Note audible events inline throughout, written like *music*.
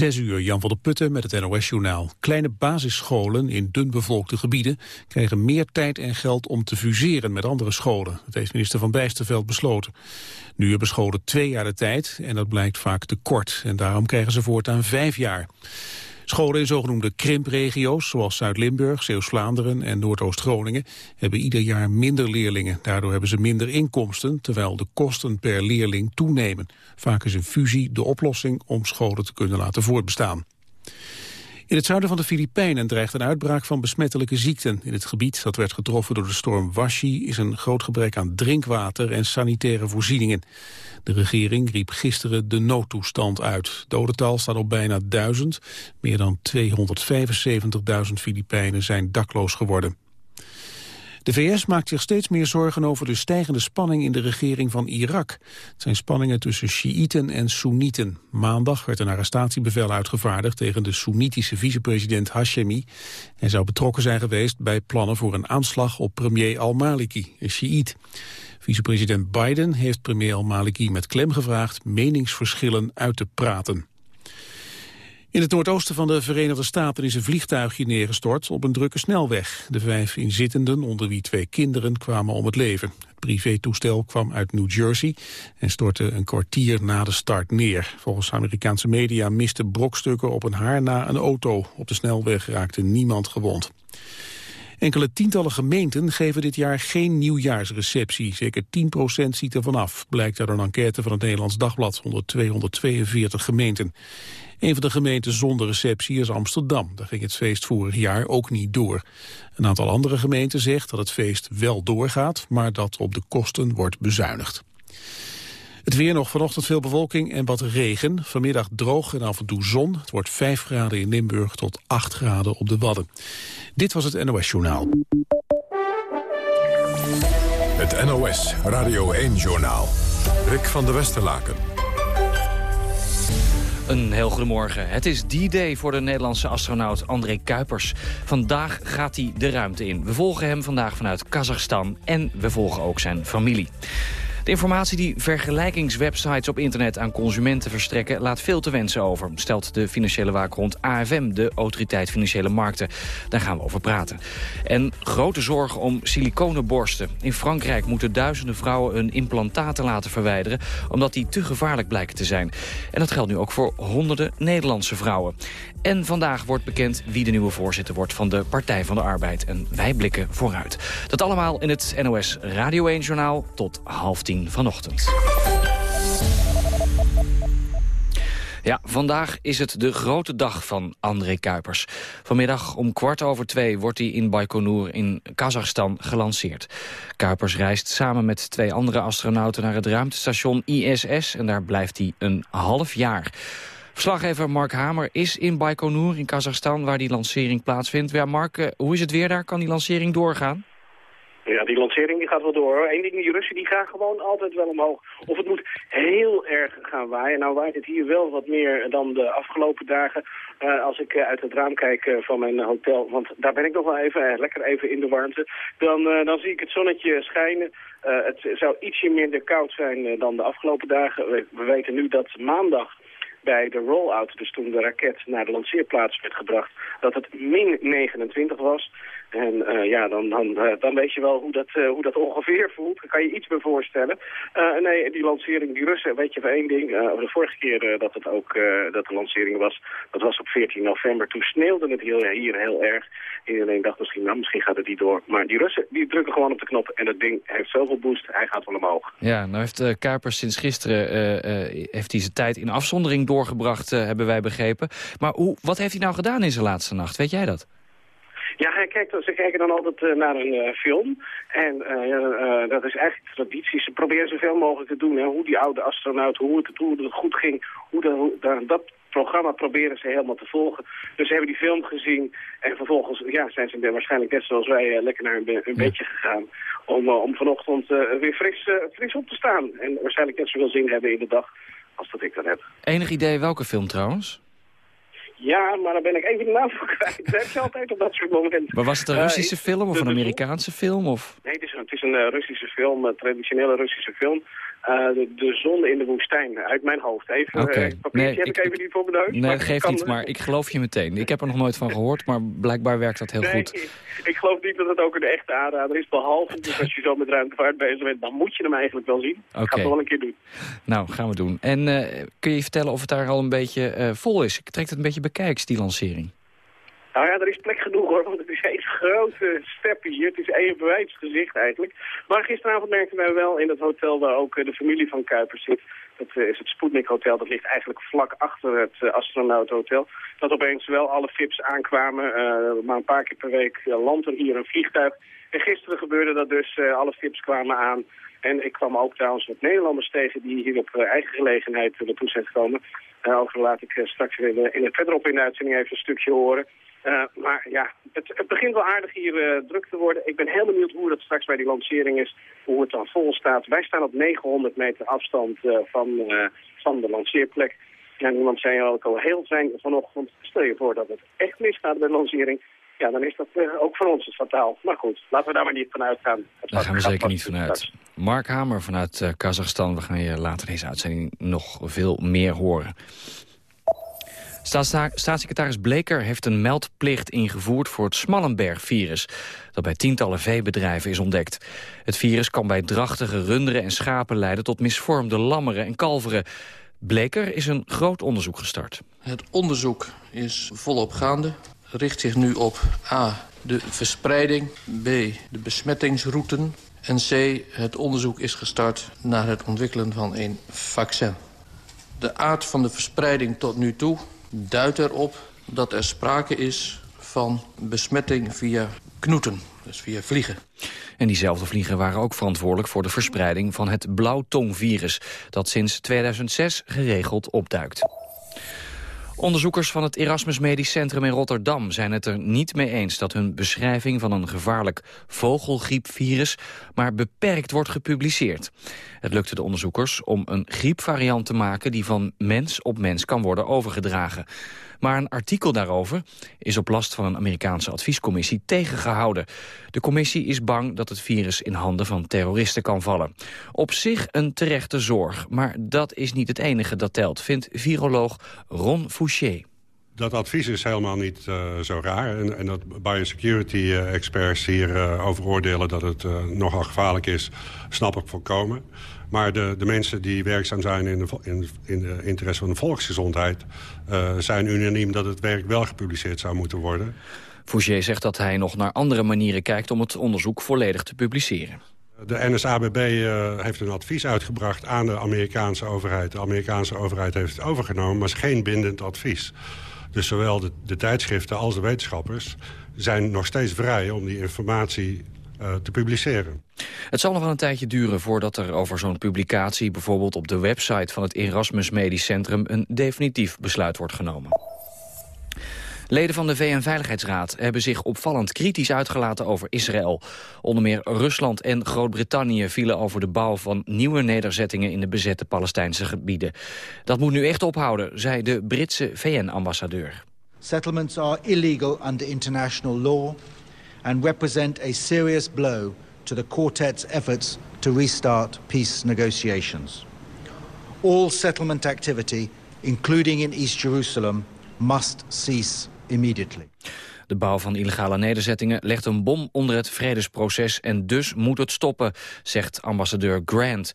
Zes uur, Jan van der Putten met het NOS-journaal. Kleine basisscholen in dunbevolkte gebieden krijgen meer tijd en geld om te fuseren met andere scholen. Dat heeft minister Van Bijsterveld besloten. Nu hebben scholen twee jaar de tijd en dat blijkt vaak te kort. En daarom krijgen ze voortaan vijf jaar. Scholen in zogenoemde krimpregio's, zoals Zuid-Limburg, Zeeuws-Vlaanderen en Noordoost-Groningen, hebben ieder jaar minder leerlingen. Daardoor hebben ze minder inkomsten, terwijl de kosten per leerling toenemen. Vaak is een fusie de oplossing om scholen te kunnen laten voortbestaan. In het zuiden van de Filipijnen dreigt een uitbraak van besmettelijke ziekten. In het gebied dat werd getroffen door de storm Washi is een groot gebrek aan drinkwater en sanitaire voorzieningen. De regering riep gisteren de noodtoestand uit. Dodental staat op bijna 1000. Meer dan 275.000 Filipijnen zijn dakloos geworden. De VS maakt zich steeds meer zorgen over de stijgende spanning in de regering van Irak. Het zijn spanningen tussen Sjiïten en Soenieten. Maandag werd een arrestatiebevel uitgevaardigd tegen de Soenitische vicepresident Hashemi. Hij zou betrokken zijn geweest bij plannen voor een aanslag op premier al-Maliki, een Sjiït. Vicepresident Biden heeft premier al-Maliki met klem gevraagd meningsverschillen uit te praten. In het noordoosten van de Verenigde Staten is een vliegtuigje neergestort op een drukke snelweg. De vijf inzittenden, onder wie twee kinderen, kwamen om het leven. Het privétoestel kwam uit New Jersey en stortte een kwartier na de start neer. Volgens Amerikaanse media misten brokstukken op een haar na een auto. Op de snelweg raakte niemand gewond. Enkele tientallen gemeenten geven dit jaar geen nieuwjaarsreceptie. Zeker 10% ziet er vanaf, blijkt uit een enquête van het Nederlands Dagblad onder 242 gemeenten. Een van de gemeenten zonder receptie is Amsterdam. Daar ging het feest vorig jaar ook niet door. Een aantal andere gemeenten zegt dat het feest wel doorgaat, maar dat op de kosten wordt bezuinigd. Het weer nog vanochtend veel bewolking en wat regen. Vanmiddag droog en af en toe zon. Het wordt 5 graden in Limburg tot 8 graden op de Wadden. Dit was het NOS Journaal. Het NOS Radio 1 Journaal. Rick van der Westerlaken. Een heel goedemorgen. Het is D-Day voor de Nederlandse astronaut André Kuipers. Vandaag gaat hij de ruimte in. We volgen hem vandaag vanuit Kazachstan en we volgen ook zijn familie. De informatie die vergelijkingswebsites op internet aan consumenten verstrekken... laat veel te wensen over, stelt de financiële waakhond AFM... de Autoriteit Financiële Markten. Daar gaan we over praten. En grote zorgen om siliconenborsten. In Frankrijk moeten duizenden vrouwen hun implantaten laten verwijderen... omdat die te gevaarlijk blijken te zijn. En dat geldt nu ook voor honderden Nederlandse vrouwen. En vandaag wordt bekend wie de nieuwe voorzitter wordt van de Partij van de Arbeid. En wij blikken vooruit. Dat allemaal in het NOS Radio 1-journaal tot half tien vanochtend. Ja, vandaag is het de grote dag van André Kuipers. Vanmiddag om kwart over twee wordt hij in Baikonur in Kazachstan gelanceerd. Kuipers reist samen met twee andere astronauten naar het ruimtestation ISS... en daar blijft hij een half jaar. Verslaggever Mark Hamer is in Baikonur in Kazachstan... waar die lancering plaatsvindt. Ja, Mark, eh, hoe is het weer daar? Kan die lancering doorgaan? Ja, die lancering die gaat wel door. Eén ding, die Russen die gaan gewoon altijd wel omhoog. Of het moet heel erg gaan waaien. Nou waait het hier wel wat meer dan de afgelopen dagen. Uh, als ik uh, uit het raam kijk van mijn hotel, want daar ben ik nog wel even, lekker even in de warmte. Dan, dan zie ik het zonnetje schijnen. het zou ietsje minder koud zijn dan de afgelopen dagen. We weten nu dat maandag bij de roll-out, dus toen de raket naar de lanceerplaats werd gebracht, dat het min 29 was. En uh, ja, dan, dan, uh, dan weet je wel hoe dat, uh, hoe dat ongeveer voelt. Daar kan je iets bij voorstellen. nee, die lancering, die Russen, weet je van één ding. de vorige keer dat het ook dat de lancering was, dat was op 14 november. Toen sneeuwde het hier, hier heel erg. Iedereen dacht misschien, nou, misschien gaat het niet door. Maar die Russen, die drukken gewoon op de knop. En dat ding heeft zoveel boost, hij gaat wel omhoog. Ja, nou heeft Kuipers sinds gisteren heeft hij zijn tijd in afzondering doorgebracht, hebben wij begrepen. Maar hoe, wat heeft hij nou gedaan in zijn laatste nacht? Weet jij dat? Ja, hij kijkt, ze kijken dan altijd uh, naar een uh, film. En uh, dat is eigenlijk traditie. Ze proberen zoveel mogelijk te doen. Hè, hoe die oude astronaut, hoe het, hoe het goed ging. Hoe, de, hoe dat programma proberen ze helemaal te volgen. Dus ze hebben die film gezien. En vervolgens ja, zijn ze waarschijnlijk net zoals wij lekker naar hun, hun bedje gegaan. Om, om vanochtend weer fris, fris op te staan. En waarschijnlijk net zoveel zin hebben in de dag als dat ik dan heb. Enig idee welke film trouwens? Ja, maar dan ben ik even de naam voor kwijt. Dat heb je altijd op dat soort momenten. Maar was het een Russische uh, film of een Amerikaanse film? Of? Nee, het is een, het is een uh, Russische film, een traditionele Russische film. De, de, zon in de woestijn, uit mijn hoofd. Even, okay. papiertje nee, heb ik, even niet voor mijn neus. Nee, geeft niet, maar ik geloof je meteen. Ik heb er nog nooit van gehoord, maar blijkbaar werkt dat heel nee, goed. Ik, ik, geloof niet dat het ook een echte aanrader is, behalve dus als je zo met ruimtevaart bezig bent, dan moet je hem eigenlijk wel zien. Okay. Ik ga het wel een keer doen. Nou, gaan we doen. En uh, kun je vertellen of het daar al een beetje vol is? Ik trek het een beetje bekijks, die lancering. Nou ja, er is plek genoeg hoor, want het is één grote step hier. Het is één bewijsgezicht eigenlijk. Maar gisteravond merkten wij wel in het hotel waar ook de familie van Kuipers zit... dat is het Sputnik Hotel, dat ligt eigenlijk vlak achter het uh, Astronaut Hotel... dat opeens wel alle VIP's aankwamen. Maar een paar keer per week landt er hier een vliegtuig. En gisteren gebeurde dat dus, alle VIP's kwamen aan... En ik kwam ook trouwens wat Nederlanders tegen die hier op eigen gelegenheid naartoe zijn gekomen. over laat ik straks in, in verderop in de uitzending even een stukje horen. Maar ja, het, het, begint wel aardig hier druk te worden. Ik ben heel benieuwd hoe dat straks bij die lancering is, hoe het dan vol staat. Wij staan op 900 meter afstand van, van de lanceerplek. En iemand zei ook al heel fijn vanochtend, stel je voor dat het echt misgaat bij de lancering. Ja, dan is dat ook voor ons het fataal. Maar goed, laten we daar maar niet van uitgaan. Daar gaan we zeker niet vanuit. Mark Hamer vanuit Kazachstan, we gaan je later deze uitzending nog veel meer horen. Staatssecretaris Bleker heeft een meldplicht ingevoerd voor het Smallenberg-virus... dat bij tientallen veebedrijven is ontdekt. Het virus kan bij drachtige runderen en schapen leiden... tot misvormde lammeren en kalveren. Bleker is een groot onderzoek gestart. Het onderzoek is volop gaande. Richt zich nu op A, de verspreiding, B, de besmettingsrouten... en C, het onderzoek is gestart naar het ontwikkelen van een vaccin. De aard van de verspreiding tot nu toe duidt erop dat er sprake is van besmetting via knoeten, dus via vliegen. En diezelfde vliegen waren ook verantwoordelijk voor de verspreiding van het blauwtongvirus... dat sinds 2006 geregeld opduikt. Onderzoekers van het Erasmus Medisch Centrum in Rotterdam zijn het er niet mee eens dat hun beschrijving van een gevaarlijk vogelgriepvirus maar beperkt wordt gepubliceerd. Het lukte de onderzoekers om een griepvariant te maken die van mens op mens kan worden overgedragen. Maar een artikel daarover is op last van een Amerikaanse adviescommissie tegengehouden. De commissie is bang dat het virus in handen van terroristen kan vallen. Op zich een terechte zorg, maar dat is niet het enige dat telt, vindt viroloog Ron Fouché. Dat advies is helemaal niet uh, zo raar. En, en dat biosecurity-experts hier uh, over oordelen dat het nogal gevaarlijk is, snap ik volkomen. Maar de, de mensen die werkzaam zijn in de, in, in de interesse van de volksgezondheid... Zijn unaniem dat het werk wel gepubliceerd zou moeten worden. Fouché zegt dat hij nog naar andere manieren kijkt... om het onderzoek volledig te publiceren. De NSABB uh, heeft een advies uitgebracht aan de Amerikaanse overheid. De Amerikaanse overheid heeft het overgenomen, maar is geen bindend advies. Dus zowel de, tijdschriften als de wetenschappers zijn nog steeds vrij om die informatie uh, te publiceren. Het zal nog wel een tijdje duren voordat er over zo'n publicatie... bijvoorbeeld op de website van het Erasmus Medisch Centrum... een definitief besluit wordt genomen. Leden van de VN-veiligheidsraad hebben zich opvallend kritisch uitgelaten over Israël. Onder meer Rusland en Groot-Brittannië vielen over de bouw van nieuwe nederzettingen in de bezette Palestijnse gebieden. Dat moet nu echt ophouden, zei de Britse VN-ambassadeur. Settlements are illegal under international law and represent a serious blow to the quartet's efforts to restart peace negotiations. All settlement activity, including in East Jerusalem, must cease immediately. De bouw van illegale nederzettingen legt een bom onder het vredesproces en dus moet het stoppen, zegt ambassadeur Grant.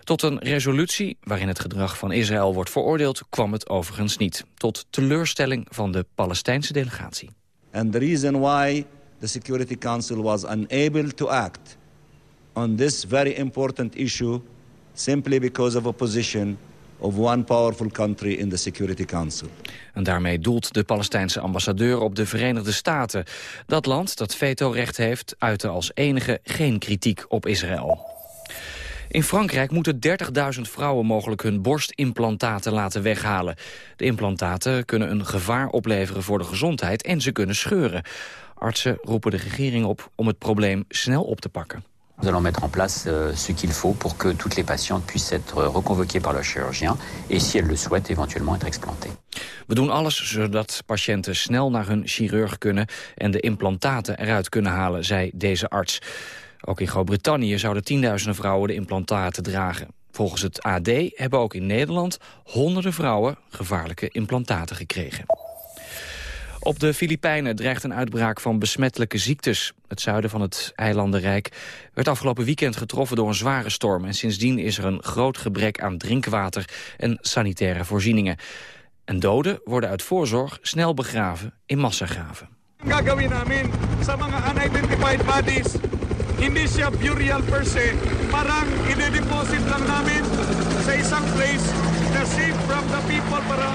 Tot een resolutie waarin het gedrag van Israël wordt veroordeeld kwam het overigens niet. Tot teleurstelling van de Palestijnse delegatie. And the reason why the Security Council was unable to act on this very important issue simply because of opposition of one powerful country in the Security Council. En daarmee doelt de Palestijnse ambassadeur op de Verenigde Staten. Dat land dat vetorecht heeft uitte als enige geen kritiek op Israël. In Frankrijk moeten 30.000 vrouwen mogelijk hun borstimplantaten laten weghalen. De implantaten kunnen een gevaar opleveren voor de gezondheid en ze kunnen scheuren. Artsen roepen de regering op om het probleem snel op te pakken. Nous allons mettre en place euh, ce qu'il faut pour que toutes les patientes puissent être reconvoquées par leur chirurgien et si elles le souhaitent éventuellement être. We doen alles zodat patiënten snel naar hun chirurg kunnen en de implantaten eruit kunnen halen, zei deze arts. Ook in Groot-Brittannië zouden tienduizenden vrouwen de implantaten dragen. Volgens het AD hebben ook in Nederland honderden vrouwen gevaarlijke implantaten gekregen. Op de Filipijnen dreigt een uitbraak van besmettelijke ziektes. Het zuiden van het eilandenrijk werd afgelopen weekend getroffen door een zware storm. En sindsdien is er een groot gebrek aan drinkwater en sanitaire voorzieningen. En doden worden uit voorzorg snel begraven in massagraven. Bodies, burial ide-deposit sa isang place na safe from the people para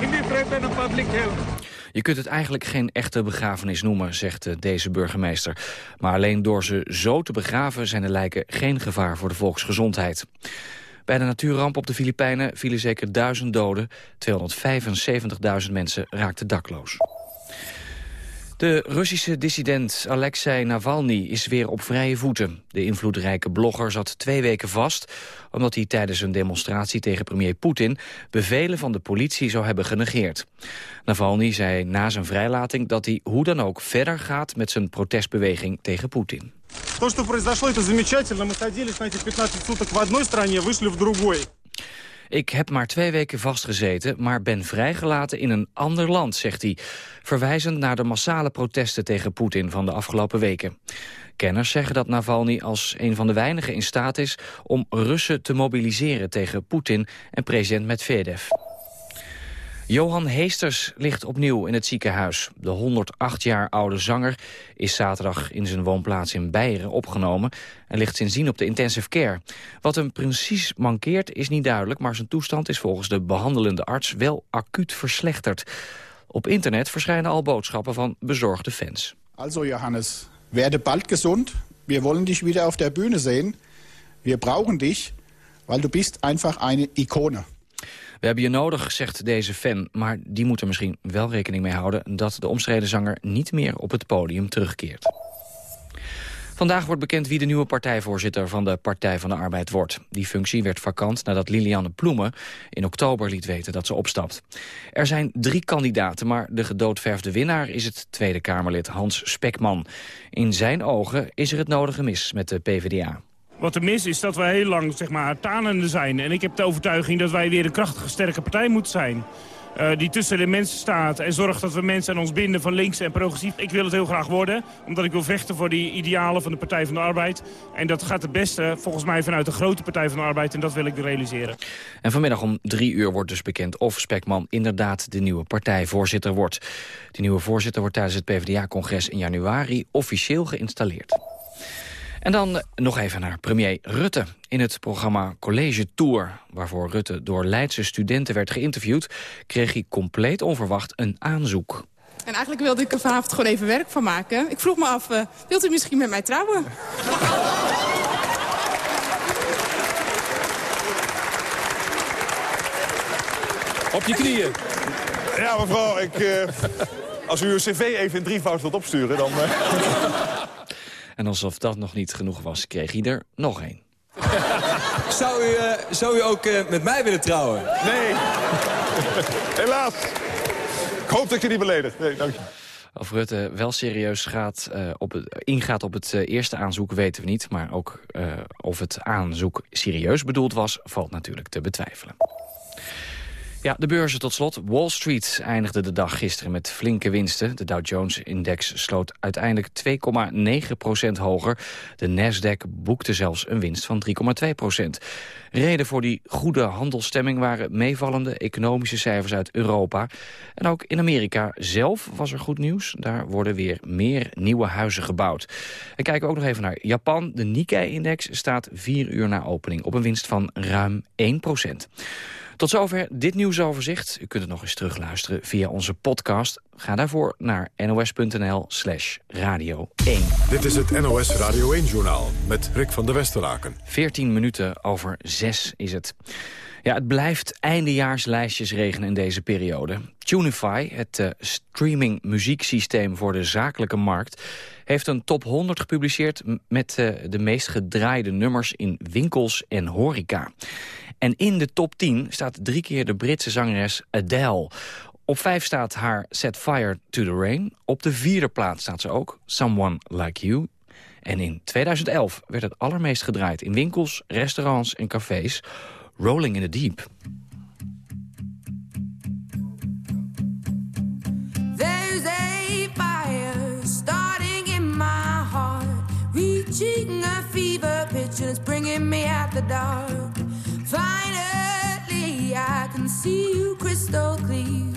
hindi threaten ang public health. Je kunt het eigenlijk geen echte begrafenis noemen, zegt eh, deze burgemeester. Maar alleen door ze zo te begraven zijn de lijken geen gevaar voor de volksgezondheid. Bij de natuurramp op de Filipijnen vielen zeker duizend doden. 275.000 mensen raakten dakloos. De Russische dissident Alexei Navalny is weer op vrije voeten. De invloedrijke blogger zat twee weken vast... omdat hij tijdens een demonstratie tegen premier Poetin... bevelen van de politie zou hebben genegeerd. Navalny zei na zijn vrijlating dat hij hoe dan ook verder gaat... met zijn protestbeweging tegen Poetin. То, что произошло, это замечательно. Мы садились на эти 15 суток в одной стране, вышли в другой. Ik heb maar twee weken vastgezeten, maar ben vrijgelaten in een ander land, zegt hij. Verwijzend naar de massale protesten tegen Poetin van de afgelopen weken. Kenners zeggen dat Navalny als een van de weinigen in staat is... om Russen te mobiliseren tegen Poetin en president Medvedev. Johan Heesters ligt opnieuw in het ziekenhuis. De 108 jaar oude zanger is zaterdag in zijn woonplaats in Beieren opgenomen... en ligt sindsdien op de intensive care. Wat hem precies mankeert is niet duidelijk... maar zijn toestand is volgens de behandelende arts wel acuut verslechterd. Op internet verschijnen al boodschappen van bezorgde fans. Also Johannes, werde bald gesund. Wir wollen dich wieder auf der Bühne sehen. Wir brauchen dich, weil du bist einfach eine Ikone. We hebben je nodig, zegt deze fan. Maar die moet er misschien wel rekening mee houden... dat de omstreden zanger niet meer op het podium terugkeert. Vandaag wordt bekend wie de nieuwe partijvoorzitter van de Partij van de Arbeid wordt. Die functie werd vakant nadat Liliane Ploemen in oktober liet weten dat ze opstapt. Er zijn drie kandidaten, maar de gedoodverfde winnaar is het Tweede Kamerlid Hans Spekman. In zijn ogen is er het nodige mis met de PvdA. Wat er mis is dat wij heel lang zeg maar, tanende zijn. En ik heb de overtuiging dat wij weer een krachtige, sterke partij moeten zijn. Uh, die tussen de mensen staat en zorgt dat we mensen aan ons binden van links en progressief. Ik wil het heel graag worden, omdat ik wil vechten voor die idealen van de Partij van de Arbeid. En dat gaat het beste volgens mij vanuit de grote Partij van de Arbeid en dat wil ik realiseren. En vanmiddag om drie uur wordt dus bekend of Spekman inderdaad de nieuwe partijvoorzitter wordt. De nieuwe voorzitter wordt tijdens het PvdA-congres in januari officieel geïnstalleerd. En dan nog even naar premier Rutte. In het programma College Tour, waarvoor Rutte door Leidse studenten werd geïnterviewd... kreeg hij compleet onverwacht een aanzoek. En eigenlijk wilde ik er vanavond gewoon even werk van maken. Ik vroeg me af, uh, wilt u misschien met mij trouwen? Op je knieën. Ja, mevrouw, ik, uh, als u uw cv even in drievoud wilt opsturen, dan... Uh... En alsof dat nog niet genoeg was, kreeg hij er nog één. *laughs* zou, u, uh, zou u ook uh, met mij willen trouwen? Nee. Helaas. Ik hoop dat ik je niet beledig. Nee, dank je. Of Rutte wel serieus gaat, uh, op het, ingaat op het eerste aanzoek weten we niet. Maar ook of het aanzoek serieus bedoeld was, valt natuurlijk te betwijfelen. Ja, de beurzen tot slot. Wall Street eindigde de dag gisteren met flinke winsten. De Dow Jones-index sloot uiteindelijk 2,9% hoger. De Nasdaq boekte zelfs een winst van 3,2% Reden voor die goede handelsstemming waren meevallende economische cijfers uit Europa. En ook in Amerika zelf was er goed nieuws. Daar worden weer meer nieuwe huizen gebouwd. En kijken we ook nog even naar Japan. De Nikkei-index staat vier uur na opening op een winst van ruim 1 tot zover dit nieuwsoverzicht. U kunt het nog eens terugluisteren via onze podcast. Ga daarvoor naar nos.nl slash radio 1. Dit is het NOS Radio 1-journaal met Rick van der Westeraken. 14 minuten over 6 is het. Ja, het blijft eindejaarslijstjes regenen in deze periode. Tunify, het uh, streaming muzieksysteem voor de zakelijke markt... heeft een top 100 gepubliceerd met uh, de meest gedraaide nummers in winkels en horeca. En in de top 10 staat drie keer de Britse zangeres Adele. Op vijf staat haar Set Fire to the Rain. Op de vierde plaats staat ze ook, Someone Like You. En in 2011 werd het allermeest gedraaid in winkels, restaurants en cafés. Rolling in the Deep. Starting in my heart, reaching a fever pitch, and bringing me out the dark. See you crystal clear.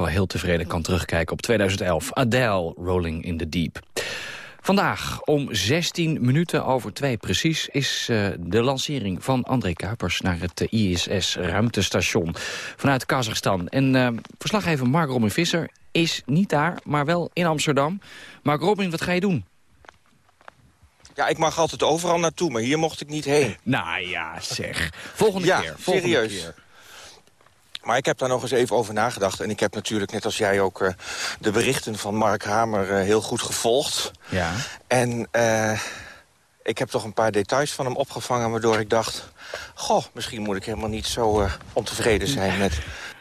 Geval heel tevreden kan terugkijken op 2011. Adele, Rolling in the Deep. Vandaag om 16 minuten over twee precies is eh, de lancering van André Kuipers naar het eh, ISS-ruimtestation vanuit Kazachstan. En eh, verslaggever Mark Robin Visser is niet daar, maar wel in Amsterdam. Mark Robin, wat ga je doen? Ja, ik mag altijd overal naartoe, maar hier mocht ik niet heen. Nou ja, zeg. Volgende ja, keer. Volgende serieus. keer. Maar ik heb daar nog eens even over nagedacht. En ik heb natuurlijk, net als jij ook, eh, de berichten van Mark Hamer eh, heel goed gevolgd. Ja. En eh, ik heb toch een paar details van hem opgevangen... waardoor ik dacht, goh, misschien moet ik helemaal niet zo ontevreden zijn met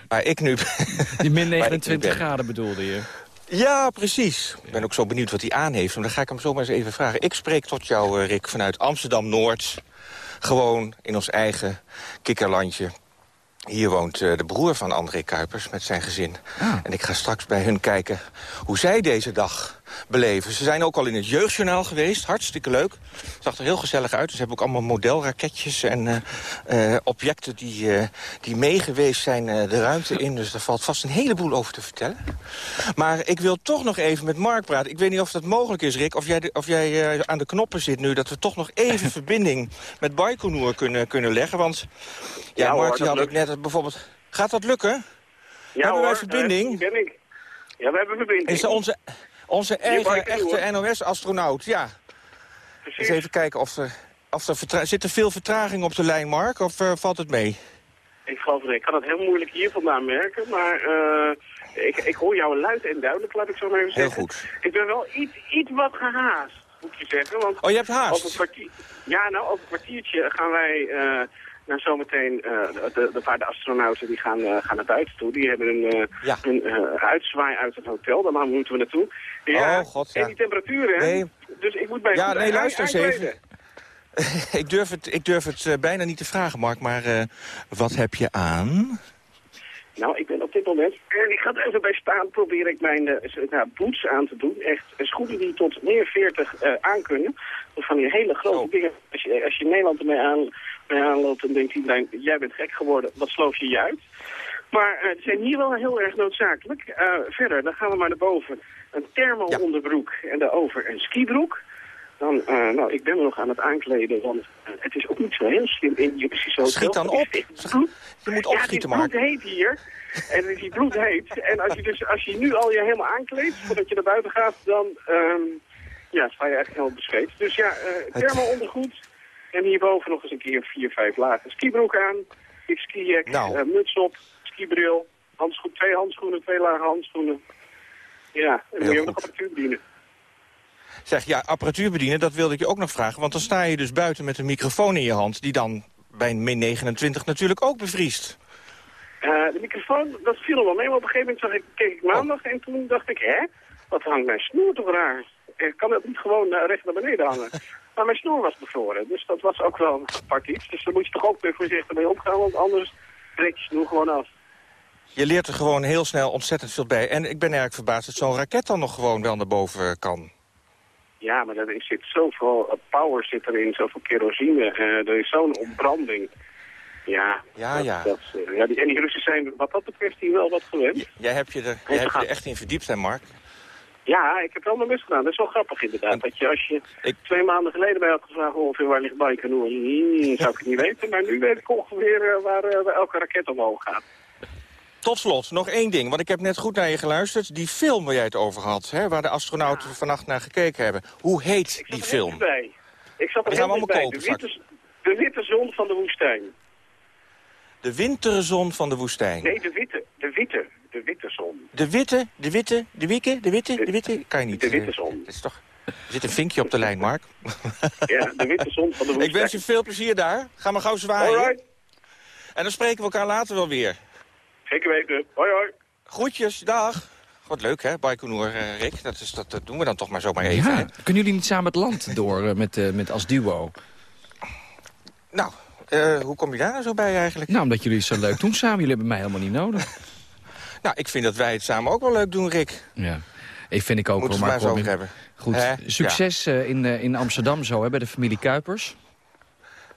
waar ik nu ben. *laughs* Die min Waar ik nu 29 ben. graden bedoelde je? Ja, precies. Ik ben ook zo benieuwd wat hij aan heeft. Maar dan ga ik hem zo maar eens even vragen. Ik spreek tot jou, Rick, vanuit Amsterdam-Noord. Gewoon in ons eigen kikkerlandje. Hier woont eh, de broer van André Kuipers met zijn gezin. En ik ga straks bij hun kijken hoe zij deze dag beleven. Ze zijn ook al in het jeugdjournaal geweest. Hartstikke leuk. Zag er heel gezellig uit. Ze hebben ook allemaal modelraketjes en eh, eh, objecten die, eh, die meegeweest zijn de ruimte in. Dus daar valt vast een heleboel over te vertellen. Maar ik wil toch nog even met Mark praten. Ik weet niet of dat mogelijk is, Rick. Of jij, de- of jij aan de knoppen zit nu. Dat we toch nog even *laughs* verbinding met Baikonur kunnen, kunnen leggen. Want ja, Ja, hoor, Mark die dat had ook net bijvoorbeeld... Gaat dat lukken? Ja, Hebben wij hoor, verbinding? Ja, we hebben verbinding. Is onze, onze eigen echte NOS-astronaut, ja. Precies. Eens even kijken of er... Of er zit er veel vertraging op de lijn, Mark, of eh, valt het mee? Ik geloof het, ik kan het heel moeilijk hier vandaan merken, maar eh, ik, ik hoor jou luid en duidelijk, laat ik zo maar even Heel zeggen. goed. Ik ben wel iets, iets wat gehaast, moet je zeggen. Want Oh, je hebt haast? Over een kwartier, ja, nou, over een kwartiertje gaan wij uh, nou zometeen, eh, de, de, de astronauten die gaan, eh, gaan naar buiten toe. Die hebben een, Ja. een uitzwaai uit het hotel, daar moeten we naartoe. Ja, Oh, god, ja. En die temperaturen, hè? Nee. Dus ik moet bij Ja, nee, luister eens even. *laughs* ik durf het, ik durf het bijna niet te vragen, Mark, maar wat heb je aan? Nou, ik ben op dit moment, en ik ga er even bij staan, probeer ik mijn eh, nou, boots aan te doen. Echt eh, schoenen die tot meer 40 eh aankunnen. Van die hele grote dingen. Als je, als je Nederland ermee aan, mee aanloopt, dan denkt iedereen, jij bent gek geworden, wat sloof je je uit? Maar eh, ze zijn hier wel heel erg noodzakelijk. Eh, verder, dan gaan we maar naar boven. Een thermo-onderbroek en daarover een skibroek. Dan, eh, nou, ik ben me nog aan het aankleden, want eh, het is ook niet zo heel slim in je precies zo. Schiet dan op. Je moet opschieten, ja, Mark. het is bloedheet hier. En het is bloedheet. En als je, dus, als je nu al je helemaal aankleedt, voordat je naar buiten gaat, dan ehm, ja, sta je eigenlijk helemaal bescheid. Dus ja, eh thermo-ondergoed. En hierboven nog eens een keer vier, vijf lagen skibroek aan. Ik skijack, Nou. muts op, skibril, handschoen, twee handschoenen, twee lagen handschoenen. Ja, en moet je ook nog apparatuur bedienen. Zeg, ja, apparatuur bedienen, dat wilde ik je ook nog vragen. Want dan sta je dus buiten met een microfoon in je hand... die dan bij een min 29 natuurlijk ook bevriest. Eh, de microfoon, dat viel er wel mee, maar op een gegeven moment zag ik, keek ik maandag en toen dacht ik, hè, wat hangt mijn snoer toch raar? Ik kan het niet gewoon eh, recht naar beneden hangen. *laughs* Maar mijn snoer was bevroren, dus dat was ook wel een apart iets. Dus daar moet je toch ook weer voorzichtig mee omgaan, want anders breekt je snoer gewoon af. Je leert er gewoon heel snel ontzettend veel bij. En ik ben eigenlijk verbaasd dat zo'n raket dan nog gewoon wel naar boven kan. Ja, maar er zit zoveel eh, power zit erin, zoveel kerosine, eh, er is zo'n ontbranding. Ja, Ja, dat- ja. Dat, eh, ja die, en die Russen zijn wat dat betreft hier wel wat gewend. Jij hebt je er, jij hebt je echt in verdiept, hè, Mark? Ja, ik heb wel mijn best gedaan. Dat is wel grappig inderdaad. Dat je als je twee maanden geleden bij had gevraagd ongeveer waar ligt Baikonur, hmm, zou ik het niet weten. Maar nu weet ik ongeveer waar, waar elke raket omhoog gaat. Tot slot, nog één ding, want ik heb net goed naar je geluisterd. Die film waar jij het over had, hè, waar de astronauten vannacht naar gekeken hebben. Hoe heet die film? Bij. Ik zat er allemaal dichtbij. kopen De witte, de witte zon van de woestijn. De winterzon van de woestijn. Nee, de witte. De witte. De witte zon. De witte, de witte, de wikke, de witte, de witte... Kan je niet. De witte eh, zon. Het is toch... Er zit een vinkje op de lijn, Mark. *laughs* Ja, de witte zon van de woestijn. Ik wens je veel plezier daar. Ga maar gauw zwaaien. Alright. En dan spreken we elkaar later wel weer. Zeker weten. Hoi hoi. Groetjes, dag. Wat leuk, hè, Baikonur, eh, Rick. Dat, is, dat, dat doen we dan toch maar zomaar even. Ja, kunnen jullie niet samen het land door eh, met, eh, met als duo? Nou, eh, hoe kom je daar nou zo bij eigenlijk? Nou, omdat jullie het zo leuk doen samen. Jullie hebben mij helemaal niet nodig. *laughs* Nou, ik vind dat wij het samen ook wel leuk doen, Rick. Ja. Ik vind ik ook Moeten we wel, maar zo hebben. Goed, succes eh, in, eh, in Amsterdam zo, hè, bij de familie Kuipers.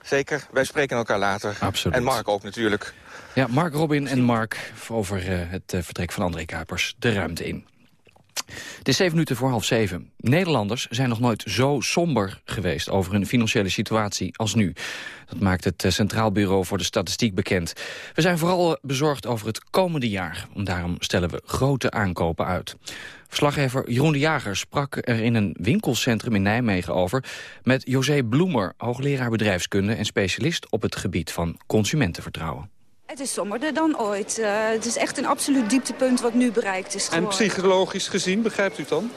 Zeker, wij spreken elkaar later. Absoluut. En Mark ook natuurlijk. Ja, Mark Robin en Mark over eh, het eh, vertrek van André Kuipers de ruimte in. Het is zeven minuten voor half zeven. Nederlanders zijn nog nooit zo somber geweest over hun financiële situatie als nu. Dat maakt het eh, Centraal Bureau voor de Statistiek bekend. We zijn vooral bezorgd over het komende jaar. Daarom stellen we grote aankopen uit. Verslaggever Jeroen de Jager sprak er in een winkelcentrum in Nijmegen over... met José Bloemer, hoogleraar bedrijfskunde en specialist op het gebied van consumentenvertrouwen. Het is somberder dan ooit. Eh, het is echt een absoluut dieptepunt wat nu bereikt is En psychologisch gezien, begrijpt u het dan?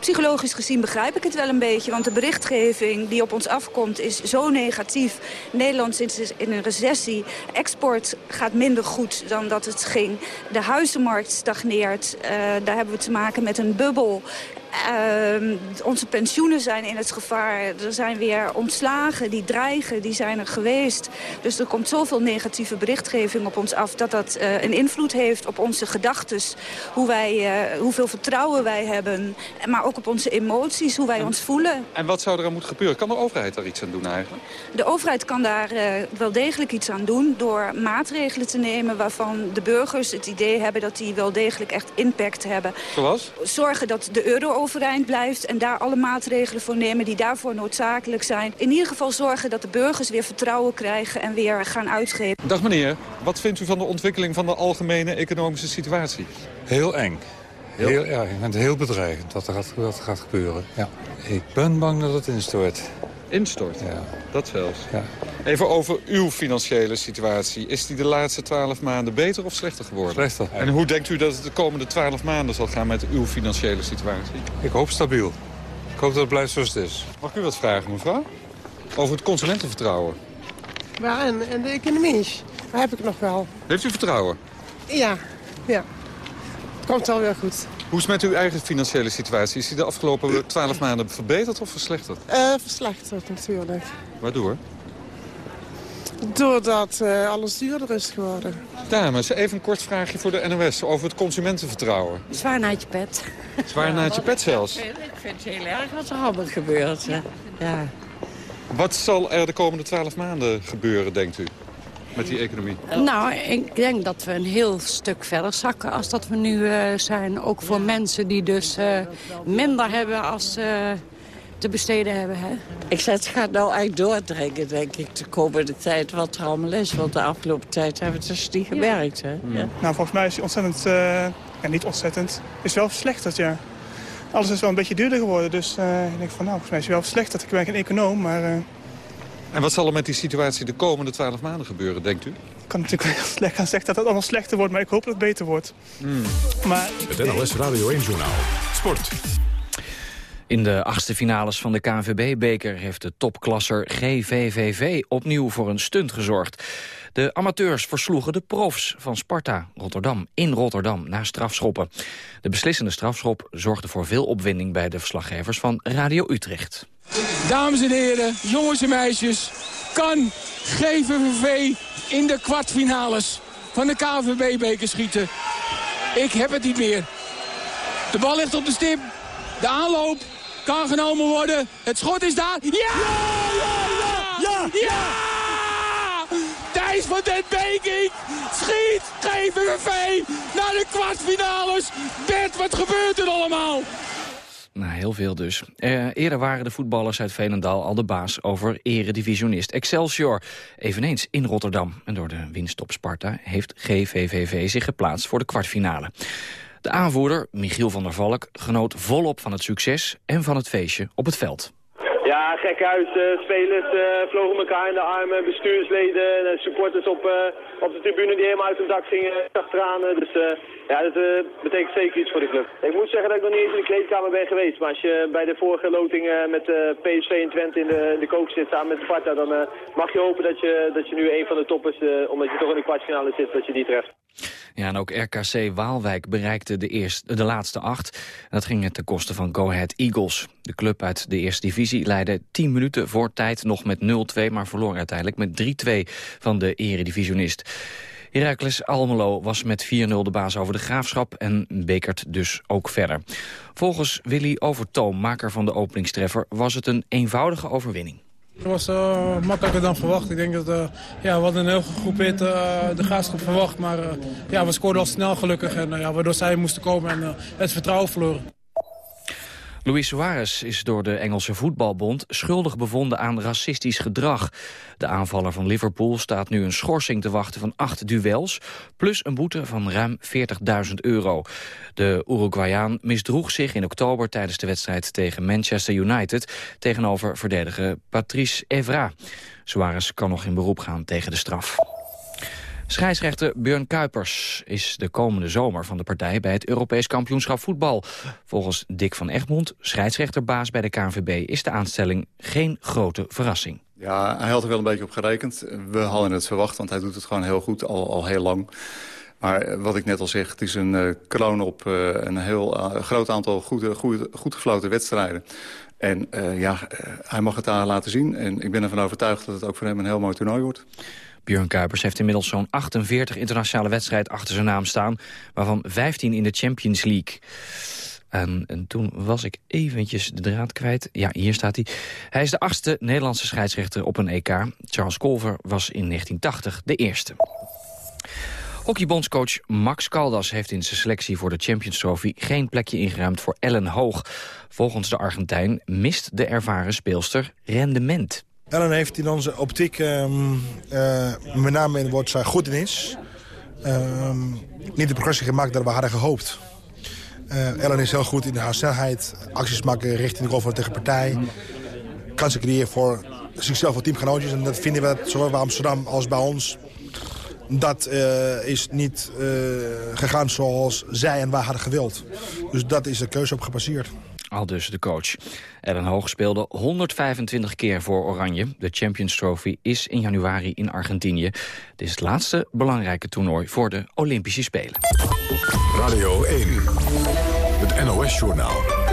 Psychologisch gezien begrijp ik het wel een beetje, want de berichtgeving die op ons afkomt is zo negatief. Nederland zit in een recessie. Export gaat minder goed dan dat het ging. De huizenmarkt stagneert. Eh, daar hebben we te maken met een bubbel. Ehm, onze pensioenen zijn in het gevaar. Er zijn weer ontslagen die dreigen, die zijn er geweest. Dus er komt zoveel negatieve berichtgeving op ons af... dat dat eh, een invloed heeft op onze gedachten. Hoe wij, eh, hoeveel vertrouwen wij hebben. Maar ook op onze emoties, hoe wij ons voelen. En wat zou er aan moeten gebeuren? Kan de overheid daar iets aan doen eigenlijk? De overheid kan daar eh, wel degelijk iets aan doen... door maatregelen te nemen waarvan de burgers het idee hebben... dat die wel degelijk echt impact hebben. Zoals? Zorgen dat de euro overeind blijft en daar alle maatregelen voor nemen die daarvoor noodzakelijk zijn. In ieder geval zorgen dat de burgers weer vertrouwen krijgen en weer gaan uitgeven. Dag meneer, wat vindt u van de ontwikkeling van de algemene economische situatie? Heel eng. Heel erg. Heel bedreigend wat er gaat, wat er gaat gebeuren. Ja. Ik ben bang dat het instort. Instort? Ja. Dat zelfs? Ja. Even over uw financiële situatie. Is die de laatste twaalf maanden beter of slechter geworden? Slechter. En hoe denkt u dat het de komende twaalf maanden zal gaan met uw financiële situatie? Ik hoop stabiel. Ik hoop dat het blijft zoals het is. Mag ik u wat vragen, mevrouw? Over het consumentenvertrouwen. Waarin? En de economie? Daar heb ik nog wel. Heeft u vertrouwen? Ja, ja. Het komt wel weer goed. Hoe is het met uw eigen financiële situatie? Is die de afgelopen twaalf maanden verbeterd of verslechterd? Eh, verslechterd natuurlijk. Waardoor? Doordat eh, alles duurder is geworden. Dames, even een kort vraagje voor de NOS over het consumentenvertrouwen. Zwaar naar je pet. Zwaar naar je pet zelfs. Ik vind het heel erg wat er allemaal gebeurt. hè. Ja. Wat zal er de komende twaalf maanden gebeuren, denkt u? Met die economie? Nou, ik denk dat we een heel stuk verder zakken als dat we nu eh, zijn. Ook voor mensen die dus eh, minder hebben als ze te besteden hebben. Hè? Ik zeg, het gaat nou eigenlijk doordringen, denk ik, de komende tijd, wat er allemaal is. Want de afgelopen tijd hebben we dus niet gewerkt. Hè? Ja. Nou, volgens mij is hij ontzettend, eh, ja, niet ontzettend, is wel verslechterd, ja. Alles is wel een beetje duurder geworden, dus eh, ik denk van, nou, volgens mij is hij wel verslechterd. Ik ben geen econoom, maar uh, En wat zal er met die situatie de komende twaalf maanden gebeuren, denkt u? ik kan natuurlijk wel heel slecht gaan zeggen dat het allemaal slechter wordt, maar ik hoop dat het beter wordt. Maar ik Het NOS Radio 1-journaal. Sport. In de achtste finales van de KNVB-beker heeft de topklasser GVVV opnieuw voor een stunt gezorgd. De amateurs versloegen de profs van Sparta Rotterdam in Rotterdam na strafschoppen. De beslissende strafschop zorgde voor veel opwinding bij de verslaggevers van Radio Utrecht. Dames en heren, jongens en meisjes, kan GVVV in de kwartfinales van de KVB-beker schieten? Ik heb het niet meer. De bal ligt op de stip. De aanloop kan genomen worden. Het schot is daar. Ja! Ja! Ja! ja! Thijs van den Beking schiet GVVV naar de kwartfinales. Bert, wat gebeurt er allemaal? Nou, heel veel dus. Eh, eerder waren de voetballers uit Veenendaal al de baas over eredivisionist Excelsior. Eveneens in Rotterdam. En door de winst op Sparta heeft GVVV zich geplaatst voor de kwartfinale. De aanvoerder, Michiel van der Valk, genoot volop van het succes en van het feestje op het veld. Ja, gek uit. Eh, spelers eh, vlogen elkaar in de armen, bestuursleden, eh, supporters op, eh, op de tribune die helemaal uit hun dak gingen, achteraan. dus eh, ja, dat eh, betekent zeker iets voor de club. Ik moet zeggen dat ik nog niet eens in de kleedkamer ben geweest. Maar als je bij de vorige loting eh, met eh, PSV en Twente in de, in de kook zit samen met Sparta, dan mag je hopen dat je, dat je nu een van de toppers, eh, omdat je toch in de kwartfinale zit, dat je die treft. Ja, en ook RKC Waalwijk bereikte de, eerste, de laatste acht. Dat ging ten koste van Go Ahead Eagles. De club uit de eerste divisie leidde 10 minuten voor tijd nog met 0-2... maar verloor uiteindelijk met 3-2 van de eredivisionist. Heracles Almelo was met 4-0 de baas over de Graafschap... en bekert dus ook verder. Volgens Willy Overtoom, maker van de openingstreffer... was het een eenvoudige overwinning. Het was eh, makkelijker dan verwacht. Ik denk dat eh, ja, we hadden een heel gegroepeerd uh, de graafschap verwacht. Maar eh, ja, we scoorden al snel gelukkig. En, ja, waardoor zij moesten komen en het vertrouwen verloren. Luis Suarez is door de Engelse voetbalbond schuldig bevonden aan racistisch gedrag. De aanvaller van Liverpool staat nu een schorsing te wachten van acht duels... plus een boete van ruim 40.000 euro. De Uruguayaan misdroeg zich in oktober tijdens de wedstrijd tegen Manchester United... tegenover verdediger Patrice Evra. Suarez kan nog in beroep gaan tegen de straf. Scheidsrechter Björn Kuipers is de komende zomer van de partij bij het Europees kampioenschap voetbal. Volgens Dick van Egmond, scheidsrechterbaas bij de KNVB, is de aanstelling geen grote verrassing. Ja, hij had er wel een beetje op gerekend. We hadden het verwacht, want hij doet het gewoon heel goed, al, al heel lang. Maar eh, wat ik net al zeg, het is een uh, kroon op uh, een heel groot aantal goed, goed, goed gefloten wedstrijden. En ja, hij mag het daar laten zien. En ik ben ervan overtuigd dat het ook voor hem een heel mooi toernooi wordt. Björn Kuipers heeft inmiddels zo'n 48 internationale wedstrijden achter zijn naam staan... waarvan 15 in de Champions League. En, en, toen was ik eventjes de draad kwijt. Ja, hier staat hij. Hij is de achtste Nederlandse scheidsrechter op een EK. Charles Colver was in 1980 de eerste. Hockeybondscoach Max Caldas heeft in zijn selectie voor de Champions Trophy geen plekje ingeruimd voor Ellen Hoog. Volgens de Argentijn mist de ervaren speelster rendement. Ellen heeft in onze optiek, um, uh, met name in het woord goed in is, um, niet de progressie gemaakt dat we hadden gehoopt. Uh, Ellen is heel goed in haar snelheid, acties maken richting de goal van de tegenpartij. Kansen creëren voor zichzelf voor teamgenootjes. En dat vinden we zowel bij Amsterdam als bij ons dat is niet gegaan zoals zij en wij hadden gewild. Dus dat is de keuze op gebaseerd. Al dus de coach. Ellen Hoog speelde 125 keer voor Oranje. De Champions Trophy is in januari in Argentinië. Het is het laatste belangrijke toernooi voor de Olympische Spelen. Radio 1, het NOS-journaal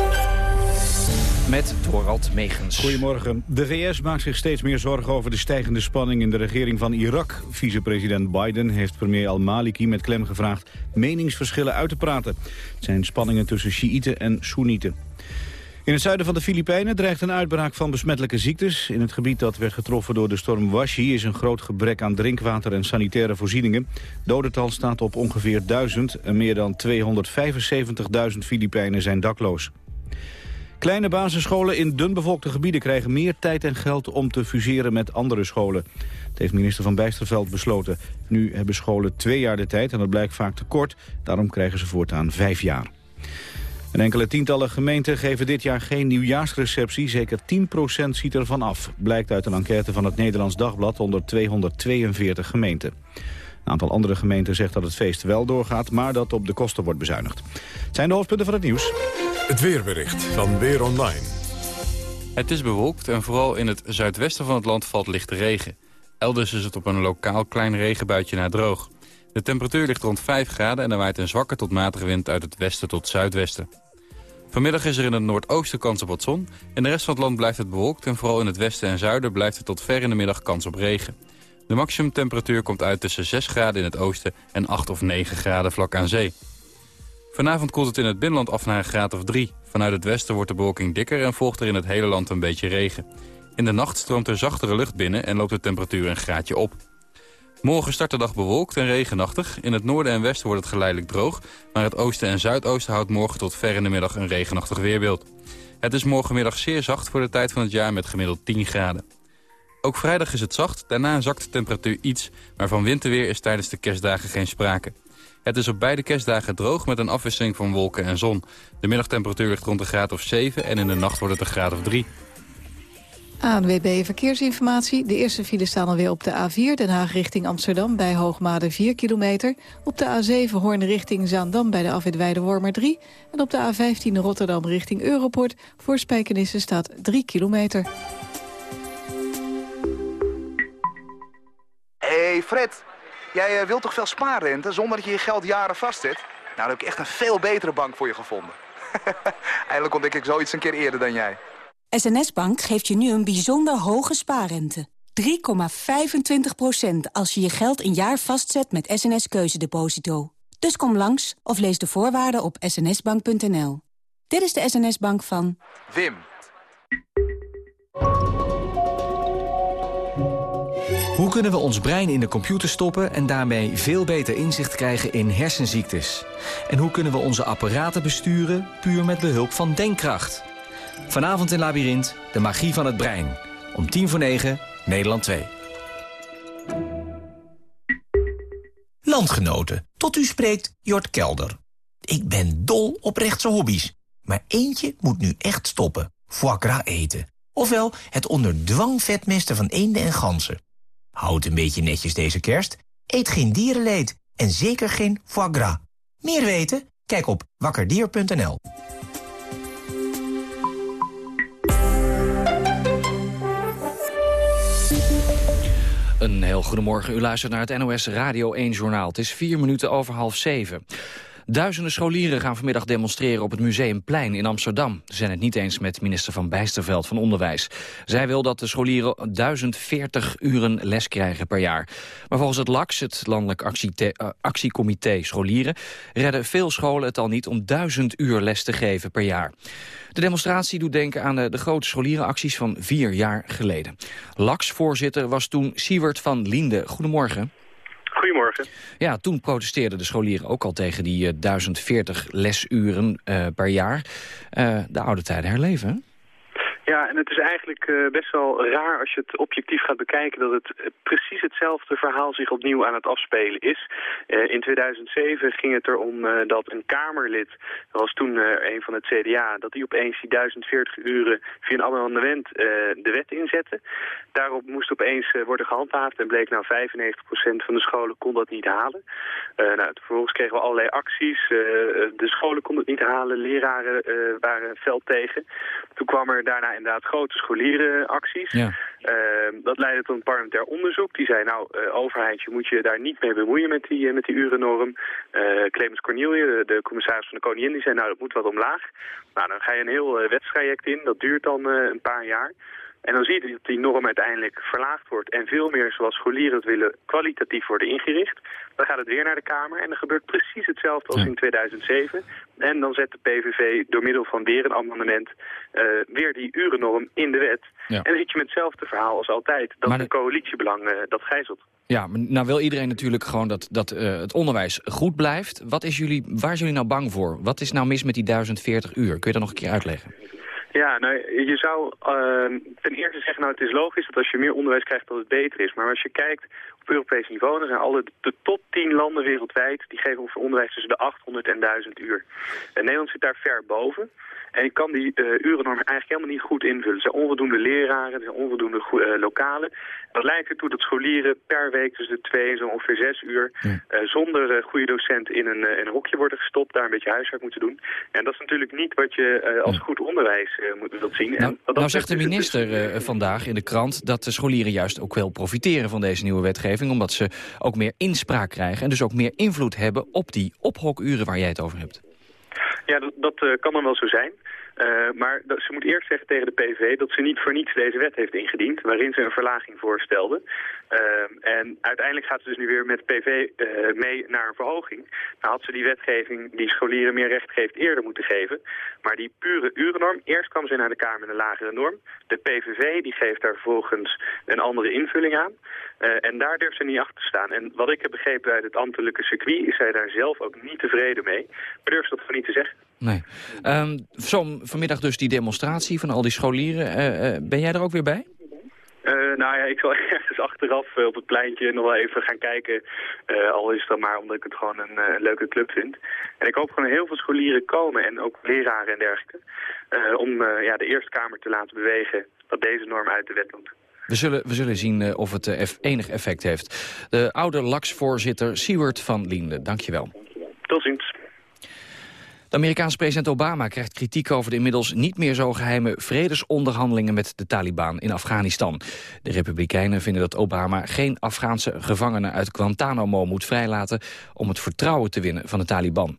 met Dorald Megens. Goedemorgen. De VS maakt zich steeds meer zorgen over de stijgende spanning in de regering van Irak. Vicepresident Biden heeft premier al-Maliki met klem gevraagd meningsverschillen uit te praten. Het zijn spanningen tussen Sjiïten en Soenieten. In het zuiden van de Filipijnen dreigt een uitbraak van besmettelijke ziektes. In het gebied dat werd getroffen door de storm Washi is een groot gebrek aan drinkwater en sanitaire voorzieningen. Dodental staat op ongeveer 1000 en meer dan 275.000 Filipijnen zijn dakloos. Kleine basisscholen in dunbevolkte gebieden krijgen meer tijd en geld om te fuseren met andere scholen. Dat heeft minister Van Bijsterveld besloten. Nu hebben scholen twee jaar de tijd en dat blijkt vaak te kort. Daarom krijgen ze voortaan vijf jaar. Een enkele tientallen gemeenten geven dit jaar geen nieuwjaarsreceptie. Zeker 10% ziet ervan af. Blijkt uit een enquête van het Nederlands Dagblad onder 242 gemeenten. Een aantal andere gemeenten zegt dat het feest wel doorgaat... maar dat op de kosten wordt bezuinigd. Het zijn de hoofdpunten van het nieuws. Het weerbericht van Weer Online. Het is bewolkt en vooral in het zuidwesten van het land valt lichte regen. Elders is het op een lokaal klein regenbuitje naar droog. De temperatuur ligt rond 5 graden en er waait een zwakke tot matige wind uit het westen tot zuidwesten. Vanmiddag is er in het noordoosten kans op wat zon. In de rest van het land blijft het bewolkt en vooral in het westen en zuiden blijft het tot ver in de middag kans op regen. De maximumtemperatuur komt uit tussen 6 graden in het oosten en 8 of 9 graden vlak aan zee. Vanavond koelt het in het binnenland af naar een graad of 3. Vanuit het westen wordt de bewolking dikker en volgt er in het hele land een beetje regen. In de nacht stroomt er zachtere lucht binnen en loopt de temperatuur een graadje op. Morgen start de dag bewolkt en regenachtig. In het noorden en westen wordt het geleidelijk droog... maar het oosten en zuidoosten houdt morgen tot ver in de middag een regenachtig weerbeeld. Het is morgenmiddag zeer zacht voor de tijd van het jaar met gemiddeld 10 graden. Ook vrijdag is het zacht, daarna zakt de temperatuur iets... maar van winterweer is tijdens de kerstdagen geen sprake. Het is op beide kerstdagen droog met een afwisseling van wolken en zon. De middagtemperatuur ligt rond een graad of 7 en in de nacht wordt het een graad of 3. ANWB Verkeersinformatie. De eerste files staan alweer op de A4, Den Haag richting Amsterdam... bij Hoogmade 4 kilometer. Op de A7 Hoorn richting Zaandam bij de afwit Wormer 3. En op de A15 Rotterdam richting Europort... voor Spijkenisse staat 3 kilometer. Hey Fred, Jij uh, wilt toch veel spaarrente zonder dat je je geld jaren vastzet? Nou, dan heb ik echt een veel betere bank voor je gevonden. *laughs* Eindelijk ontdek ik zoiets een keer eerder dan jij. SNS Bank geeft je nu een bijzonder hoge spaarrente. 3,25% als je je geld een jaar vastzet met SNS Keuzedeposito. Dus kom langs of lees de voorwaarden op snsbank.nl. Dit is de SNS Bank van... Wim. Hoe kunnen we ons brein in de computer stoppen en daarmee veel beter inzicht krijgen in hersenziektes? En hoe kunnen we onze apparaten besturen puur met behulp van denkkracht? Vanavond in Labyrinth, de magie van het brein. Om tien voor negen, Nederland 2. Landgenoten, tot u spreekt Jort Kelder. Ik ben dol op rechtse hobby's. Maar eentje moet nu echt stoppen. Foie gras eten. Ofwel het onder dwang vetmesten van eenden en ganzen. Houd een beetje netjes deze kerst. Eet geen dierenleed en zeker geen foie gras. Meer weten? Kijk op wakkerdier.nl. Een heel goedemorgen. U luistert naar het NOS Radio 1 Journaal. Het is vier minuten over half zeven. Duizenden scholieren gaan vanmiddag demonstreren op het Museumplein in Amsterdam. Ze zijn het niet eens met minister Van Bijsterveld van Onderwijs. Zij wil dat de scholieren 1040 uren les krijgen per jaar. Maar volgens het LAX, het Landelijk eh, Actiecomité Scholieren... redden veel scholen het al niet om 1000 uur les te geven per jaar. De demonstratie doet denken aan de, grote scholierenacties van vier jaar geleden. LAX-voorzitter was toen Siewert van Linde. Goedemorgen. Goedemorgen. Ja, toen protesteerden de scholieren ook al tegen die uh, 1040 lesuren uh, per jaar. Uh, de oude tijden herleven, ja, en het is eigenlijk uh, best wel raar als je het objectief gaat bekijken... dat het uh, precies hetzelfde verhaal zich opnieuw aan het afspelen is. Uh, in 2007 ging het erom dat een Kamerlid, dat was toen een van het CDA... dat die opeens die 1040 uren via een amendement de wet inzette. Daarop moest opeens worden gehandhaafd en bleek nou 95% van de scholen kon dat niet halen. nou, vervolgens kregen we allerlei acties. de scholen konden het niet halen, leraren waren fel tegen. Toen kwam er daarna inderdaad grote scholierenacties. Ja. Uh, dat leidde tot een parlementair onderzoek. Die zei, nou, uh, overheid, je moet je daar niet mee bemoeien met die, uh, met die urennorm. Uh, Clemens Cornelie, de, de, commissaris van de Koningin, die zei, nou, dat moet wat omlaag. Nou, dan ga je een heel uh, wetstraject in. Dat duurt dan een paar jaar. En dan zie je dat die norm uiteindelijk verlaagd wordt en veel meer zoals scholieren het willen kwalitatief worden ingericht. Dan gaat het weer naar de Kamer en dan gebeurt precies hetzelfde als in 2007. En dan zet de PVV door middel van weer een amendement uh, weer die urennorm in de wet. Ja. En dan zit je met hetzelfde verhaal als altijd, dat de... coalitiebelang uh, dat gijzelt. Ja, maar nou wil iedereen natuurlijk gewoon dat, dat uh, het onderwijs goed blijft. Wat is jullie, waar zijn jullie nou bang voor? Wat is nou mis met die 1040 uur? Kun je dat nog een keer uitleggen? Ja, nou, je zou uh, ten eerste zeggen, nou het is logisch dat als je meer onderwijs krijgt dat het beter is. Maar als je kijkt op Europees niveau, dan zijn alle de top 10 landen wereldwijd, die geven ongeveer onderwijs tussen de 800 en 1000 uur. En Nederland zit daar ver boven. En je kan die uh, urennorm eigenlijk helemaal niet goed invullen. Er zijn onvoldoende leraren, er zijn onvoldoende uh, lokalen. Dat leidt ertoe dat scholieren per week tussen de twee en zo ongeveer zes uur... Ja. Uh, zonder goede docent in een, in een hokje worden gestopt, daar een beetje huiswerk moeten doen. En dat is natuurlijk niet wat je als ja. goed onderwijs moet wilt zien. Nou, en dat nou zegt de minister dus... vandaag in de krant dat de scholieren juist ook wel profiteren van deze nieuwe wetgeving... omdat ze ook meer inspraak krijgen en dus ook meer invloed hebben op die ophokuren waar jij het over hebt. Ja, dat, dat uh, kan dan wel zo zijn. Uh, maar ze moet eerst zeggen tegen de PVV dat ze niet voor niets deze wet heeft ingediend, waarin ze een verlaging voorstelde. Uh, en uiteindelijk gaat ze dus nu weer met PV uh, mee naar een verhoging. Nou had ze die wetgeving die scholieren meer recht geeft eerder moeten geven. Maar die pure urennorm, eerst kwam ze naar de Kamer met een lagere norm. De PVV die geeft daar vervolgens een andere invulling aan. en daar durft ze niet achter te staan. En wat ik heb begrepen uit het ambtelijke circuit is zij daar zelf ook niet tevreden mee. Maar durft ze dat gewoon niet te zeggen. Nee. Um, zo vanmiddag dus die demonstratie van al die scholieren. Uh, uh, ben jij er ook weer bij? Uh, nou ja, ik zal *laughs* ergens achteraf op het pleintje nog wel even gaan kijken. al is het dan maar omdat ik het gewoon een, leuke club vind. En ik hoop gewoon heel veel scholieren komen en ook leraren en dergelijke. om ja, de Eerste Kamer te laten bewegen dat deze norm uit de wet moet. We zullen, we zullen zien of het enig effect heeft. De oude LAX-voorzitter Siewert van Liende, dankjewel. Amerikaanse president Obama krijgt kritiek over de inmiddels niet meer zo geheime vredesonderhandelingen met de Taliban in Afghanistan. De Republikeinen vinden dat Obama geen Afghaanse gevangenen uit Guantanamo moet vrijlaten om het vertrouwen te winnen van de Taliban.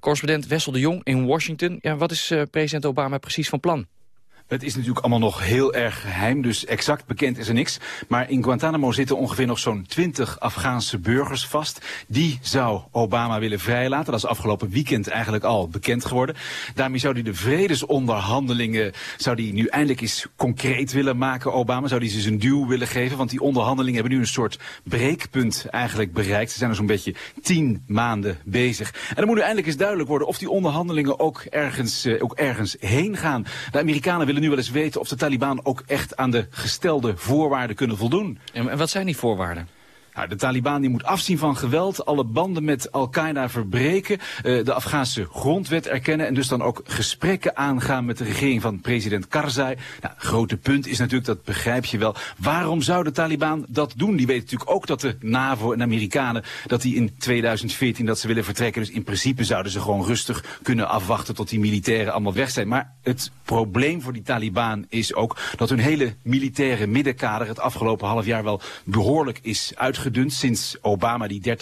Correspondent Wessel de Jong in Washington. Ja, wat is uh, president Obama precies van plan? Het is natuurlijk allemaal nog heel erg geheim, dus exact bekend is er niks. Maar in Guantanamo zitten ongeveer nog zo'n 20 Afghaanse burgers vast. Die zou Obama willen vrijlaten. Dat is afgelopen weekend eigenlijk al bekend geworden. Daarmee zou hij de vredesonderhandelingen, zou hij nu eindelijk eens concreet willen maken, Obama. Zou hij ze een duw willen geven, want die onderhandelingen hebben nu een soort breekpunt eigenlijk bereikt. Ze zijn er zo'n beetje tien maanden bezig. En dan moet nu eindelijk eens duidelijk worden of die onderhandelingen ook ergens, uh, ook ergens heen gaan. De Amerikanen willen nu wel eens weten of de Taliban ook echt aan de gestelde voorwaarden kunnen voldoen. En wat zijn die voorwaarden? Nou, de Taliban die moet afzien van geweld, alle banden met Al-Qaeda verbreken, uh, de Afghaanse grondwet erkennen en dus dan ook gesprekken aangaan met de regering van president Karzai. Nou, grote punt is natuurlijk, dat begrijp je wel, waarom zou de Taliban dat doen? Die weten natuurlijk ook dat de NAVO en Amerikanen, dat die in 2014 dat ze willen vertrekken. Dus in principe zouden ze gewoon rustig kunnen afwachten tot die militairen allemaal weg zijn. Maar het probleem voor die Taliban is ook dat hun hele militaire middenkader het afgelopen half jaar wel behoorlijk is uitgedund. Sinds Obama die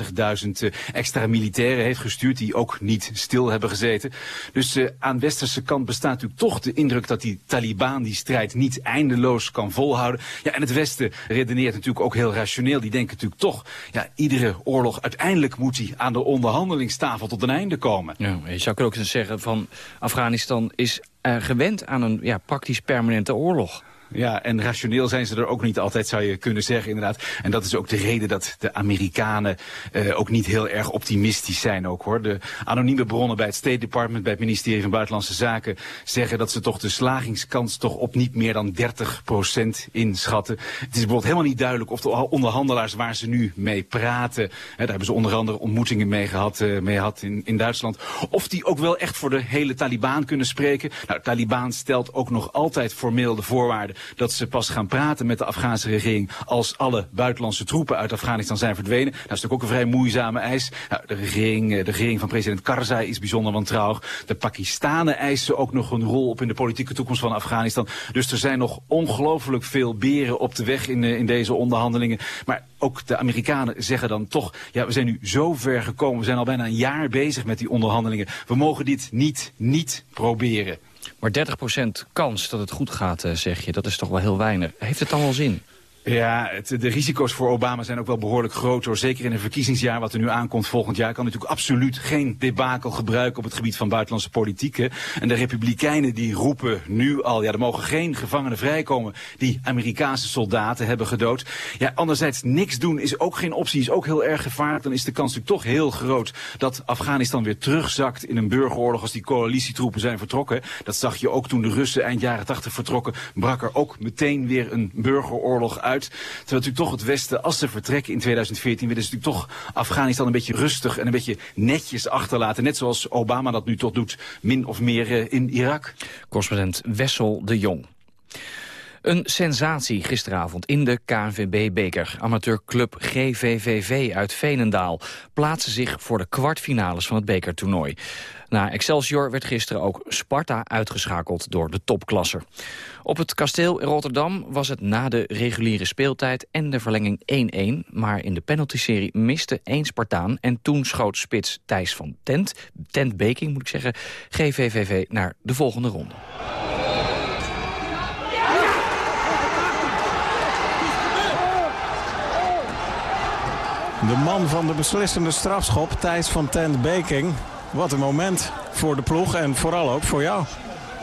30.000 extra militairen heeft gestuurd die ook niet stil hebben gezeten. Dus uh, aan westerse kant bestaat natuurlijk toch de indruk dat die Taliban die strijd niet eindeloos kan volhouden. Ja, en het Westen redeneert natuurlijk ook heel rationeel. Die denken natuurlijk toch, ja, iedere oorlog uiteindelijk moet die aan de onderhandelingstafel tot een einde komen. Ja, je zou eens zeggen van Afghanistan is uh, gewend aan een ja, praktisch permanente oorlog. Ja, en rationeel zijn ze er ook niet altijd, zou je kunnen zeggen, inderdaad. En dat is ook de reden dat de Amerikanen uh, ook niet heel erg optimistisch zijn ook, hoor. De anonieme bronnen bij het State Department, bij het ministerie van Buitenlandse Zaken, zeggen dat ze toch de slagingskans toch op niet meer dan 30% inschatten. Het is bijvoorbeeld helemaal niet duidelijk of de onderhandelaars waar ze nu mee praten, hè, daar hebben ze onder andere ontmoetingen mee gehad, uh, mee in, in Duitsland, of die ook wel echt voor de hele Taliban kunnen spreken. Nou, de Taliban stelt ook nog altijd formeel de voorwaarden dat ze pas gaan praten met de Afghaanse regering als alle buitenlandse troepen uit Afghanistan zijn verdwenen. Dat is natuurlijk ook een vrij moeizame eis. Nou, de, regering, de regering van president Karzai is bijzonder wantrouwig. De Pakistanen eisen ook nog een rol op in de politieke toekomst van Afghanistan. Dus er zijn nog ongelooflijk veel beren op de weg in, in deze onderhandelingen. Maar ook de Amerikanen zeggen dan toch, ja, we zijn nu zo ver gekomen. We zijn al bijna een jaar bezig met die onderhandelingen. We mogen dit niet, niet proberen. Maar 30% kans dat het goed gaat, zeg je, dat is toch wel heel weinig. Heeft het dan wel zin? Ja, de risico's voor Obama zijn ook wel behoorlijk groot. Zeker in een verkiezingsjaar wat er nu aankomt volgend jaar... kan natuurlijk absoluut geen debakel gebruiken op het gebied van buitenlandse politiek. Hè. En de republikeinen die roepen nu al... ja, er mogen geen gevangenen vrijkomen die Amerikaanse soldaten hebben gedood. Ja, anderzijds, niks doen is ook geen optie, is ook heel erg gevaarlijk. Dan is de kans natuurlijk toch heel groot dat Afghanistan weer terugzakt in een burgeroorlog... als die coalitietroepen zijn vertrokken. Dat zag je ook toen de Russen eind jaren 80 vertrokken. Brak er ook meteen weer een burgeroorlog uit Terwijl natuurlijk toch het Westen, als ze vertrekken in 2014... willen ze natuurlijk toch Afghanistan een beetje rustig en een beetje netjes achterlaten. Net zoals Obama dat nu toch doet, min of meer in Irak. Correspondent Wessel de Jong. Een sensatie gisteravond in de KNVB-beker. Amateurclub GVVV uit Veenendaal plaatste zich voor de kwartfinales van het bekertoernooi. Na Excelsior werd gisteren ook Sparta uitgeschakeld door de topklasser. Op het kasteel in Rotterdam was het na de reguliere speeltijd en de verlenging 1-1. Maar in de penaltyserie miste één Spartaan en toen schoot spits Thijs van Tent, Tent Beking moet ik zeggen, GVVV naar de volgende ronde. De man van de beslissende strafschop, Thijs van Tent Beking. Wat een moment voor de ploeg en vooral ook voor jou.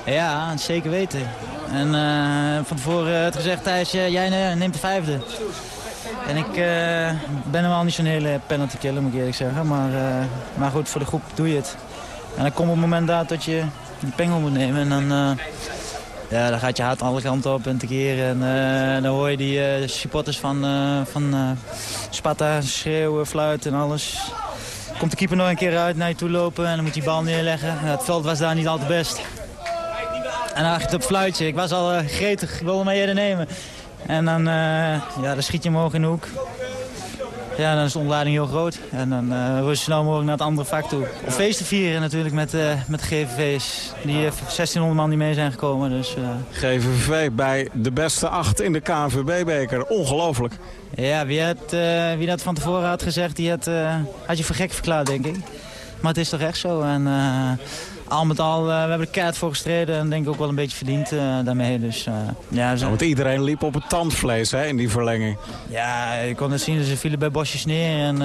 Ja, zeker weten. En uh, van tevoren had gezegd, Thijs, jij neemt de vijfde. En ik uh, ben helemaal niet zo'n hele penalty killer, moet ik eerlijk zeggen. Maar, maar goed, voor de groep doe je het. En dan komt het moment daar dat je die pengel moet nemen. En dan, ja, dan gaat je hart alle kanten op en tekeer. En dan hoor je die supporters van, van Sparta schreeuwen, fluiten en alles komt de keeper nog een keer uit naar je toe lopen en dan moet hij bal neerleggen. het veld was daar niet al te best. En dan achter het fluitje. Ik was al uh, gretig, ik wilde hem eerder nemen. En dan, uh, ja, dan schiet je hem omhoog in de hoek. Ja, dan is de ontlading heel groot. En dan uh, je snel mogelijk naar het andere vak toe. Of feesten vieren natuurlijk met, uh, met de GVV's. Die 1600 man die mee zijn gekomen. Dus. GVV bij de beste acht in de KNVB-beker. Ongelooflijk. Ja, wie, had, wie dat van tevoren had gezegd, die had, had je voor gek verklaard, denk ik. Maar het is toch echt zo. En, al met al, uh, we hebben de kaart voor gestreden en denk ik ook wel een beetje verdiend uh, daarmee. Dus, uh, ja, zo... want iedereen liep op het tandvlees hè, in die verlenging. Ja, ik kon het zien, ze vielen bij bosjes neer en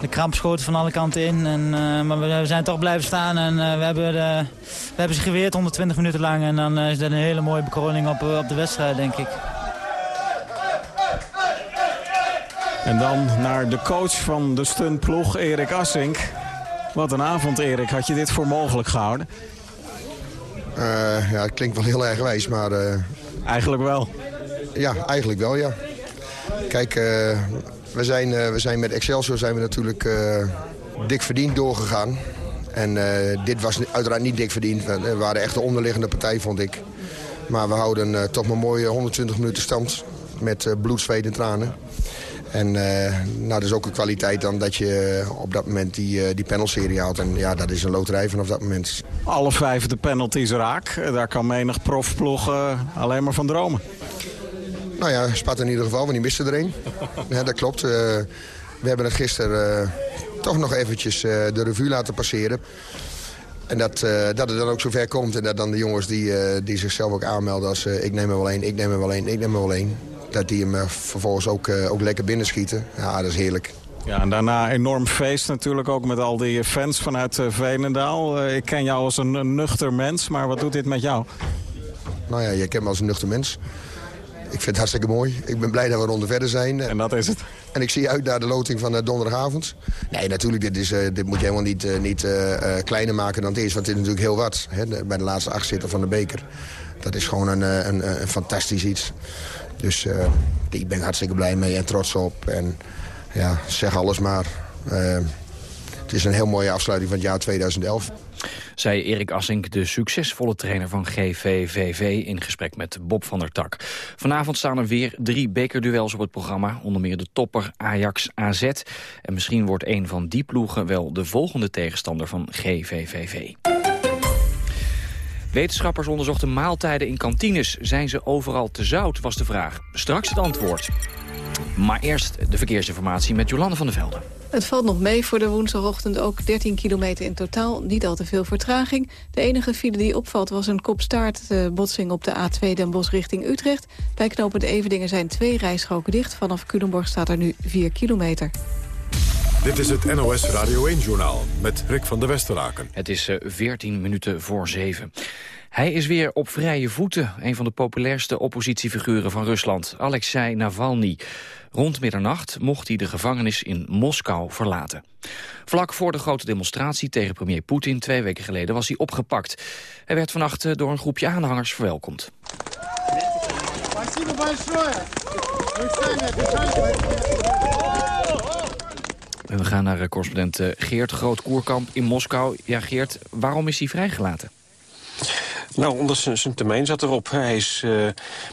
de kramp schoten van alle kanten in. En, maar we zijn toch blijven staan en we, hebben de, we hebben ze geweerd 120 minuten lang. En dan is dat een hele mooie bekroning op, op de wedstrijd, denk ik. En dan naar de coach van de stuntploeg, Erik Assink. Wat een avond, Erik. Had je dit voor mogelijk gehouden? Uh, ja, het klinkt wel heel erg wijs, maar... Uh, eigenlijk wel? Ja, eigenlijk wel, ja. Kijk, uh, We zijn, we zijn met Excelsior zijn we natuurlijk dik verdiend doorgegaan. En dit was uiteraard niet dik verdiend. We waren echt de onderliggende partij, vond ik. Maar we houden toch maar mooie 120 minuten stand. Met bloed, zweet en tranen. En uh, nou, dat is ook een kwaliteit dan dat je op dat moment die, uh, die panelserie haalt. En ja, dat is een loterij vanaf dat moment. Alle vijf de penalties raak. Daar kan menig profploeg alleen maar van dromen. Nou ja, Spat in ieder geval, want die miste er een. *laughs* ja, dat klopt. we hebben het gisteren toch nog eventjes de revue laten passeren. En dat, dat het dan ook zover komt en dat dan de jongens die, die zichzelf ook aanmelden als ik neem er wel één, ik neem er wel één, ik neem er wel één dat die hem eh, vervolgens ook, eh, ook lekker binnenschieten. Ja, dat is heerlijk. Ja, en daarna enorm feest natuurlijk ook met al die fans vanuit uh, Veenendaal. ik ken jou als een, nuchter mens, maar wat doet dit met jou? Nou ja, je kent me als een nuchter mens. Ik vind het hartstikke mooi. Ik ben blij dat we ronde verder zijn. En dat is het. En ik zie uit naar de loting van donderdagavond. Nee, natuurlijk, dit, is, dit moet je helemaal niet, niet kleiner maken dan het is. Want het is natuurlijk heel wat. Hè, bij de laatste acht zitten van de beker. Dat is gewoon een, een, fantastisch iets. Dus uh, ik ben hartstikke blij mee en trots op. En ja, zeg alles maar. Het is een heel mooie afsluiting van het jaar 2011. Zei Erik Assink, de succesvolle trainer van GVVV... in gesprek met Bob van der Tak. Vanavond staan er weer drie bekerduels op het programma. Onder meer de topper Ajax-AZ. En misschien wordt een van die ploegen wel de volgende tegenstander van GVVV. Wetenschappers onderzochten maaltijden in kantines. Zijn ze overal te zout, was de vraag. Straks het antwoord. Maar eerst de verkeersinformatie met Jolande van der Velde. Het valt nog mee voor de woensdagochtend, ook 13 kilometer in totaal. Niet al te veel vertraging. De enige file die opvalt was een kopstaartbotsing op de A2 Den Bosch richting Utrecht. Bij knooppunt Evedingen zijn twee rijstroken dicht. Vanaf Culemborg staat er nu 4 kilometer. Dit is het NOS Radio 1-journaal met Rick van der Westeraken. Het is 14 eh, minuten voor 7. Hij is weer op vrije voeten, een van de populairste oppositiefiguren van Rusland, Alexei Navalny. Rond middernacht mocht hij de gevangenis in Moskou verlaten. Vlak voor de grote demonstratie tegen premier Poetin twee weken geleden was hij opgepakt. Hij werd vannacht eh, door een groepje aanhangers verwelkomd. We gaan naar eh, correspondent eh, Geert Groot-Koerkamp in Moskou. Ja, Geert, waarom is hij vrijgelaten? Nou, onder zijn termijn zat erop. Hij is uh,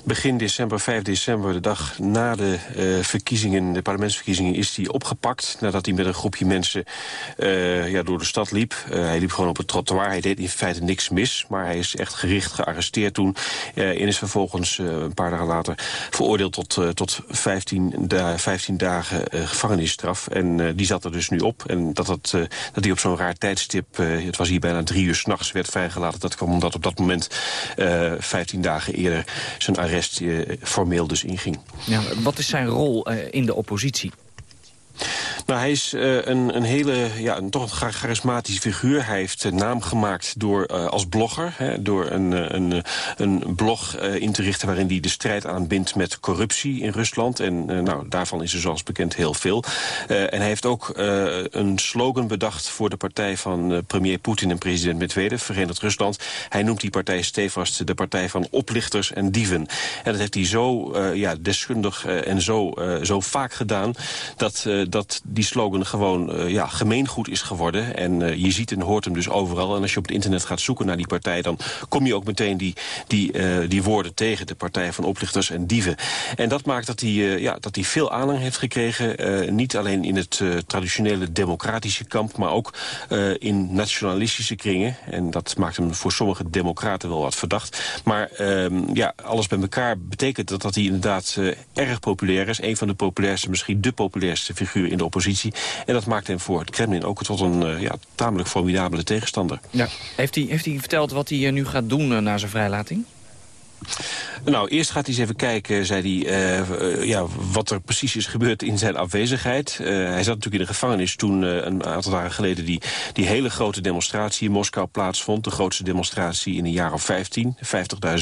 begin december, 5 december, de dag na de uh, verkiezingen, de parlementsverkiezingen, is hij opgepakt. Nadat hij met een groepje mensen uh, ja, door de stad liep. hij liep gewoon op het trottoir. Hij deed in feite niks mis, maar hij is echt gericht gearresteerd toen. en is vervolgens een paar dagen later veroordeeld tot, tot 15, da 15 dagen gevangenisstraf. En die zat er dus nu op. En dat, dat, dat hij op zo'n raar tijdstip, het was hier bijna drie uur s'nachts, werd vrijgelaten. Dat kwam omdat op dat moment moment, uh, 15 dagen eerder, zijn arrest uh, formeel dus inging. Ja, wat is zijn rol uh, in de oppositie? Nou, hij is uh, een, een hele, ja, een, toch een charismatische figuur. Hij heeft uh, naam gemaakt door, uh, als blogger. Hè, door een, een, een blog in te richten waarin hij de strijd aanbindt met corruptie in Rusland. En nou, daarvan is er zoals bekend heel veel. en hij heeft ook een slogan bedacht voor de partij van premier Poetin en president Medvedev, Verenigd Rusland. Hij noemt die partij stevast de partij van oplichters en dieven. En dat heeft hij zo ja, deskundig en zo, zo vaak gedaan dat, dat die slogan gewoon uh, ja, gemeengoed is geworden. En uh, je ziet en hoort hem dus overal. En als je op het internet gaat zoeken naar die partij... dan kom je ook meteen die, die, uh, die woorden tegen. De partij van oplichters en dieven. En dat maakt dat hij, ja, dat hij veel aanhang heeft gekregen. niet alleen in het traditionele democratische kamp... maar ook in nationalistische kringen. En dat maakt hem voor sommige democraten wel wat verdacht. Maar ehm, ja, alles bij elkaar betekent dat, dat hij inderdaad erg populair is. Een van de populairste, misschien de populairste figuur in de oppositie en dat maakt hem voor het Kremlin ook tot een uh, ja, tamelijk formidabele tegenstander. Ja. Heeft, hij, heeft hij verteld wat hij nu gaat doen uh, na zijn vrijlating? Nou, eerst gaat hij eens even kijken, zei hij, uh, ja, wat er precies is gebeurd in zijn afwezigheid. Uh, hij zat natuurlijk in de gevangenis toen een aantal dagen geleden die, die hele grote demonstratie in Moskou plaatsvond. De grootste demonstratie in een jaar of 15.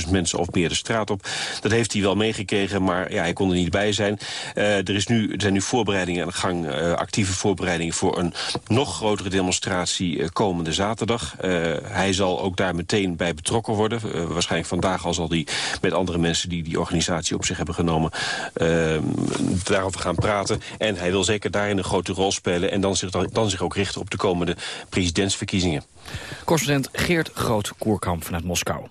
50.000 mensen of meer de straat op. Dat heeft hij wel meegekregen, maar ja, hij kon er niet bij zijn. er, is nu, er zijn nu voorbereidingen aan de gang, actieve voorbereidingen voor een nog grotere demonstratie komende zaterdag. hij zal ook daar meteen bij betrokken worden. waarschijnlijk vandaag al zal hij met andere mensen die die organisatie op zich hebben genomen... Ehm, daarover gaan praten. En hij wil zeker daarin een grote rol spelen... en dan zich, dan, zich ook richten op de komende presidentsverkiezingen. Correspondent Geert Groot-Koerkamp vanuit Moskou.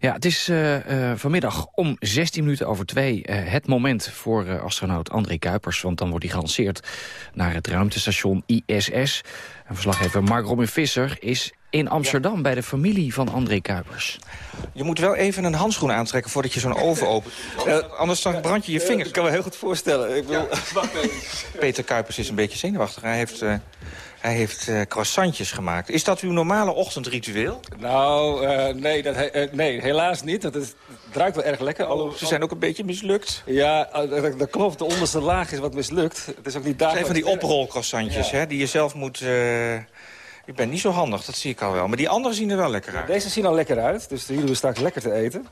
Ja, het is uh, uh, vanmiddag om 16 minuten over twee uh, het moment voor astronaut André Kuipers. Want dan wordt hij gelanceerd naar het ruimtestation ISS. En verslaggever Mark Robin Visser is in Amsterdam bij de familie van André Kuipers. Je moet wel even een handschoen aantrekken voordat je zo'n oven opent. *laughs* anders dan brand je je vingers. Ik kan me heel goed voorstellen. Ik wil... *laughs* Peter Kuipers is een beetje zenuwachtig. Hij heeft... Hij heeft uh, croissantjes gemaakt. Is dat uw normale ochtendritueel? Nou, uh, nee, dat, uh, nee, helaas niet. Dat is, het ruikt wel erg lekker. Alle, Ze zijn ook een beetje mislukt. Ja, dat, dat klopt. De onderste laag is wat mislukt. Het is ook niet dagelijks... van die oprolcroissantjes, ja. hè, die je zelf moet... Je bent niet zo handig, dat zie ik al wel. Maar die andere zien er wel lekker uit. Deze zien al lekker uit, dus die doen we straks lekker te eten.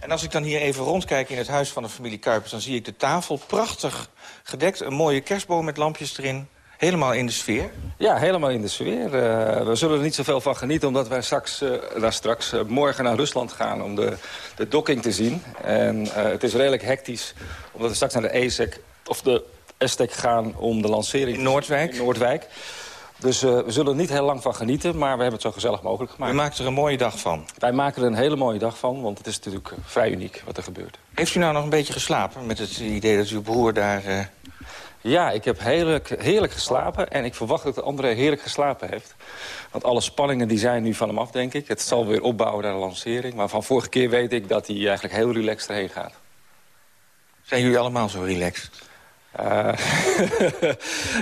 En als ik dan hier even rondkijk in het huis van de familie Kuipers... dan zie ik de tafel prachtig gedekt. Een mooie kerstboom met lampjes erin. Helemaal in de sfeer? Ja, helemaal in de sfeer. Uh, we zullen er niet zoveel van genieten... omdat wij straks, uh, nou, straks uh, morgen naar Rusland gaan om de, de docking te zien. En het is redelijk hectisch, omdat we straks naar de ESEC of de ESTEC gaan... om de lancering in Noordwijk. In Noordwijk. Dus we zullen er niet heel lang van genieten, maar we hebben het zo gezellig mogelijk gemaakt. U maakt er een mooie dag van? Wij maken er een hele mooie dag van, want het is natuurlijk vrij uniek wat er gebeurt. Heeft u nou nog een beetje geslapen met het idee dat uw broer daar ja, ik heb heerlijk, heerlijk geslapen. En ik verwacht dat André heerlijk geslapen heeft. Want alle spanningen die zijn nu van hem af, denk ik. Het zal weer opbouwen naar de lancering. Maar van vorige keer weet ik dat hij eigenlijk heel relaxed erheen gaat. Zijn jullie allemaal zo relaxed? Uh,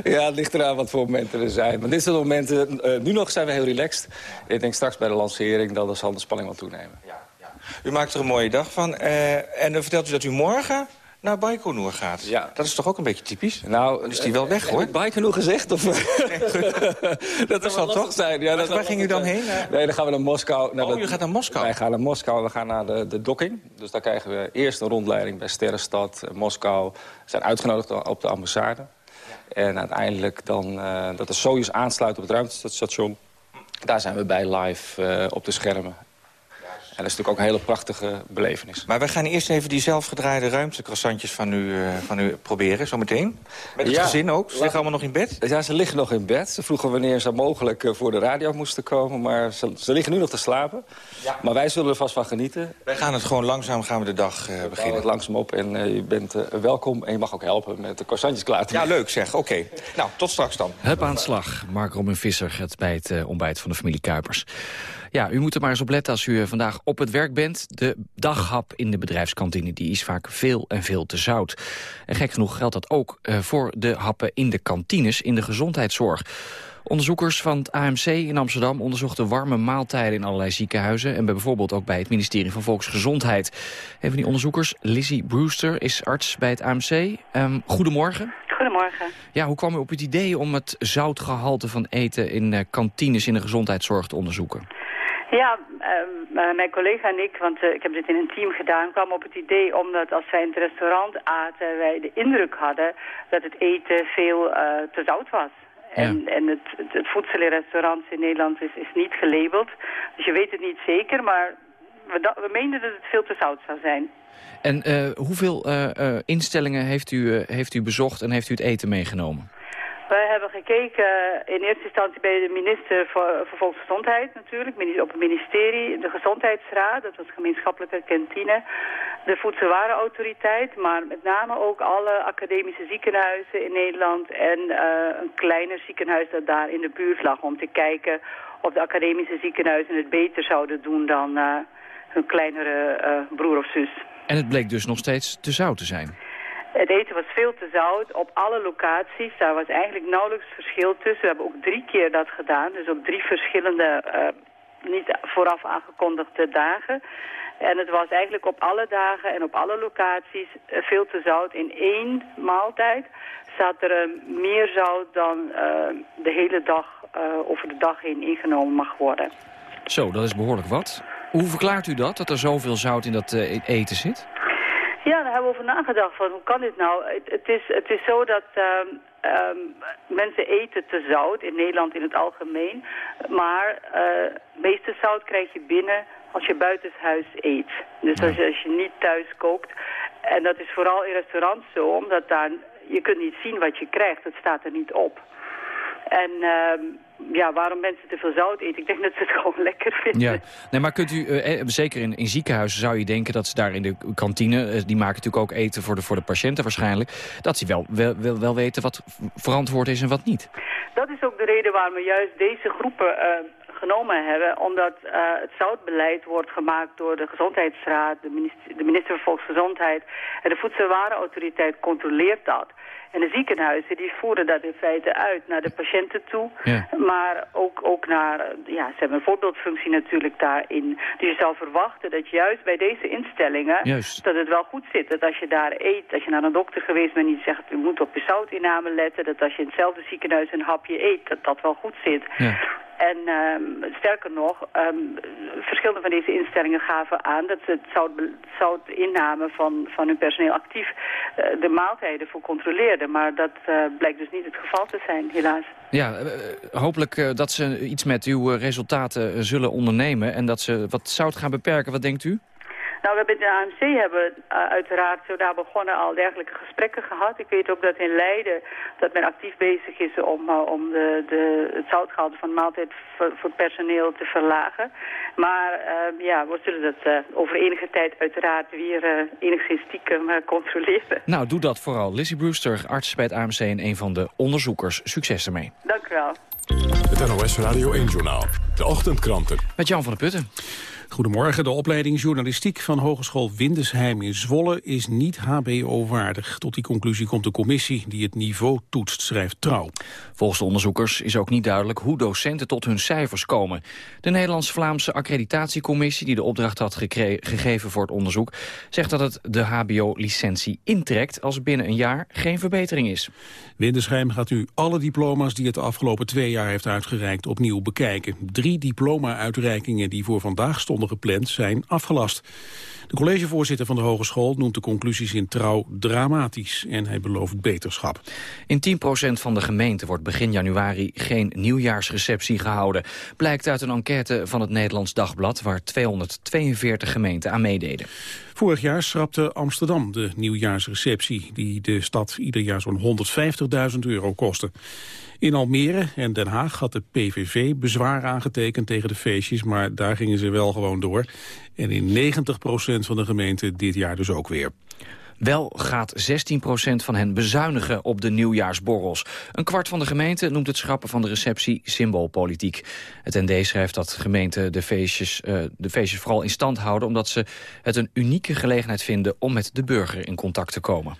*laughs* ja, het ligt eraan wat voor momenten er zijn. Maar dit soort momenten, uh, nu nog zijn we heel relaxed. Ik denk straks bij de lancering, dan zal de spanning wel toenemen. Ja, ja. U maakt er een mooie dag van. Uh, en dan vertelt u dat u morgen naar Baikonur gaat. Ja. Dat is toch ook een beetje typisch? Nou, dan is die wel weg, hoor. Heb ik Baikonur gezegd? Of... *laughs* dat, dat zal toch zijn. Ja, dat waar ging u dan heen? Nee, dan gaan we naar Moskou. Naar oh, de... je gaat naar Moskou? Wij gaan naar Moskou. We gaan naar de, de docking. Dus daar krijgen we eerst een rondleiding bij Sterrenstad, Moskou. We zijn uitgenodigd op de ambassade. En uiteindelijk dan, uh, dat de Soyuz aansluit op het ruimtestation. Daar zijn we bij live uh, op de schermen. En dat is natuurlijk ook een hele prachtige belevenis. Maar we gaan eerst even die zelfgedraaide ruimtecroissantjes van u, uh, van u proberen, zometeen. Met het ja, gezin ook? Ze liggen allemaal nog in bed? Ja, ze liggen nog in bed. Ze vroegen wanneer ze mogelijk uh, voor de radio moesten komen. Maar ze, ze liggen nu nog te slapen. Ja. Maar wij zullen er vast van genieten. Wij gaan het gewoon langzaam gaan we de dag uh, beginnen. Het langzaam op en je bent welkom. En je mag ook helpen met de croissantjes klaar te Ja, leuk zeg. Oké. Okay. Nou, tot straks dan. Hup aan slag. Mark Robin Visser, het bij het ontbijt van de familie Kuipers. Ja, u moet er maar eens op letten als u vandaag op het werk bent. De daghap in de bedrijfskantine die is vaak veel en veel te zout. En gek genoeg geldt dat ook uh, voor de happen in de kantines in de gezondheidszorg. Onderzoekers van het AMC in Amsterdam onderzochten warme maaltijden in allerlei ziekenhuizen en bijvoorbeeld ook bij het ministerie van Volksgezondheid. Een van die onderzoekers, Lizzie Brewster, is arts bij het AMC. Um, goedemorgen. Goedemorgen. Ja, hoe kwam u op het idee om het zoutgehalte van eten in uh, kantines in de gezondheidszorg te onderzoeken? Ja, uh, mijn collega en ik, want uh, ik heb dit in een team gedaan, kwamen op het idee omdat als wij in het restaurant aten, wij de indruk hadden dat het eten veel uh, te zout was. Ja. En, en het, het, het, voedsel in restaurants in Nederland is, is niet gelabeld. Dus je weet het niet zeker, maar we, we meenden dat het veel te zout zou zijn. En hoeveel instellingen heeft u, heeft u bezocht en heeft u het eten meegenomen? Gekeken in eerste instantie bij de minister voor, voor Volksgezondheid natuurlijk, op het ministerie, de Gezondheidsraad, dat was gemeenschappelijke kantine, de Voedselwarenautoriteit, maar met name ook alle academische ziekenhuizen in Nederland en uh, een kleiner ziekenhuis dat daar in de buurt lag om te kijken of de academische ziekenhuizen het beter zouden doen dan hun kleinere broer of zus. En het bleek dus nog steeds te zout te zijn? Het eten was veel te zout op alle locaties. Daar was eigenlijk nauwelijks verschil tussen. We hebben ook drie keer dat gedaan. Dus op drie verschillende, uh, niet vooraf aangekondigde dagen. En het was eigenlijk op alle dagen en op alle locaties uh, veel te zout. In één maaltijd zat er uh, meer zout dan de hele dag over de dag heen ingenomen mag worden. Zo, dat is behoorlijk wat. Hoe verklaart u dat, dat er zoveel zout in dat eten zit? Ja, daar hebben we over nagedacht van hoe kan dit nou? Het, het is, het is zo dat ehm, ehm, mensen eten te zout, in Nederland in het algemeen. Maar uh, meeste zout krijg je binnen als je buitenshuis eet. Dus als, je, als je niet thuis kookt. En dat is vooral in restaurants zo, omdat daar, je kunt niet zien wat je krijgt. Het staat er niet op. En uh, ja, waarom mensen te veel zout eten, ik denk dat ze het *laughs* gewoon lekker vinden. Ja, nee, maar kunt u, uh, zeker in, in ziekenhuizen zou je denken dat ze daar in de kantine, uh, die maken natuurlijk ook eten voor de, voor de patiënten waarschijnlijk, dat ze wel, wel, wel, wel weten wat verantwoord is en wat niet. Dat is ook de reden waarom we juist deze groepen genomen hebben, omdat uh, het zoutbeleid wordt gemaakt door de Gezondheidsraad, de minister, de minister van Volksgezondheid en de Voedselwarenautoriteit controleert dat. En de ziekenhuizen die voeren dat in feite uit naar de patiënten toe. Ja. Maar ook, ook naar, ja, ze hebben een voorbeeldfunctie natuurlijk daarin. Dus je zou verwachten dat juist bij deze instellingen, juist. dat het wel goed zit. Dat als je daar eet, als je naar een dokter geweest bent die zegt, u moet op je zoutinname letten. Dat als je in hetzelfde ziekenhuis een hapje eet, dat dat wel goed zit. Ja. En um, sterker nog, um, verschillende van deze instellingen gaven aan dat het zout, zoutinname van, van hun personeel actief uh, de maaltijden voor controleerden. Maar dat uh, blijkt dus niet het geval te zijn, helaas. Ja, uh, hopelijk dat ze iets met uw resultaten zullen ondernemen en dat ze wat zout gaan beperken. Wat denkt u? Nou, we hebben in de AMC hebben uh, uiteraard zo daar begonnen al dergelijke gesprekken gehad. Ik weet ook dat in Leiden dat men actief bezig is om, uh, om de, de, het zoutgehalte van de maaltijd voor, personeel te verlagen. Maar uh, ja, we zullen dat over enige tijd uiteraard weer enigszins stiekem controleren. Nou, doe dat vooral. Lizzie Brewster, arts bij het AMC en een van de onderzoekers. Succes ermee. Dank u wel. Het NOS Radio 1-journaal. De ochtendkranten. Met Jan van der Putten. Goedemorgen. De opleiding journalistiek van Hogeschool Windesheim in Zwolle is niet HBO-waardig. Tot die conclusie komt de commissie die het niveau toetst, schrijft Trouw. Volgens de onderzoekers is ook niet duidelijk hoe docenten tot hun cijfers komen. De Nederlands-Vlaamse accreditatiecommissie die de opdracht had gegeven voor het onderzoek... zegt dat het de HBO-licentie intrekt als binnen een jaar geen verbetering is. Windesheim gaat nu alle diploma's die het de afgelopen twee jaar heeft uitgereikt opnieuw bekijken. Drie diploma-uitreikingen die voor vandaag stonden gepland zijn afgelast. De collegevoorzitter van de hogeschool noemt de conclusies in trouw dramatisch en hij belooft beterschap. In 10% van de gemeenten wordt begin januari geen nieuwjaarsreceptie gehouden. Blijkt uit een enquête van het Nederlands Dagblad waar 242 gemeenten aan meededen. Vorig jaar schrapte Amsterdam de nieuwjaarsreceptie die de stad ieder jaar zo'n 150.000 euro kostte. In Almere en Den Haag had de PVV bezwaar aangetekend tegen de feestjes, maar daar gingen ze wel gewoon door. En in 90% van de gemeenten dit jaar dus ook weer. Wel gaat 16% van hen bezuinigen op de nieuwjaarsborrels. Een kwart van de gemeente noemt het schrappen van de receptie symboolpolitiek. Het ND schrijft dat gemeenten de feestjes, uh, de feestjes vooral in stand houden... omdat ze het een unieke gelegenheid vinden om met de burger in contact te komen.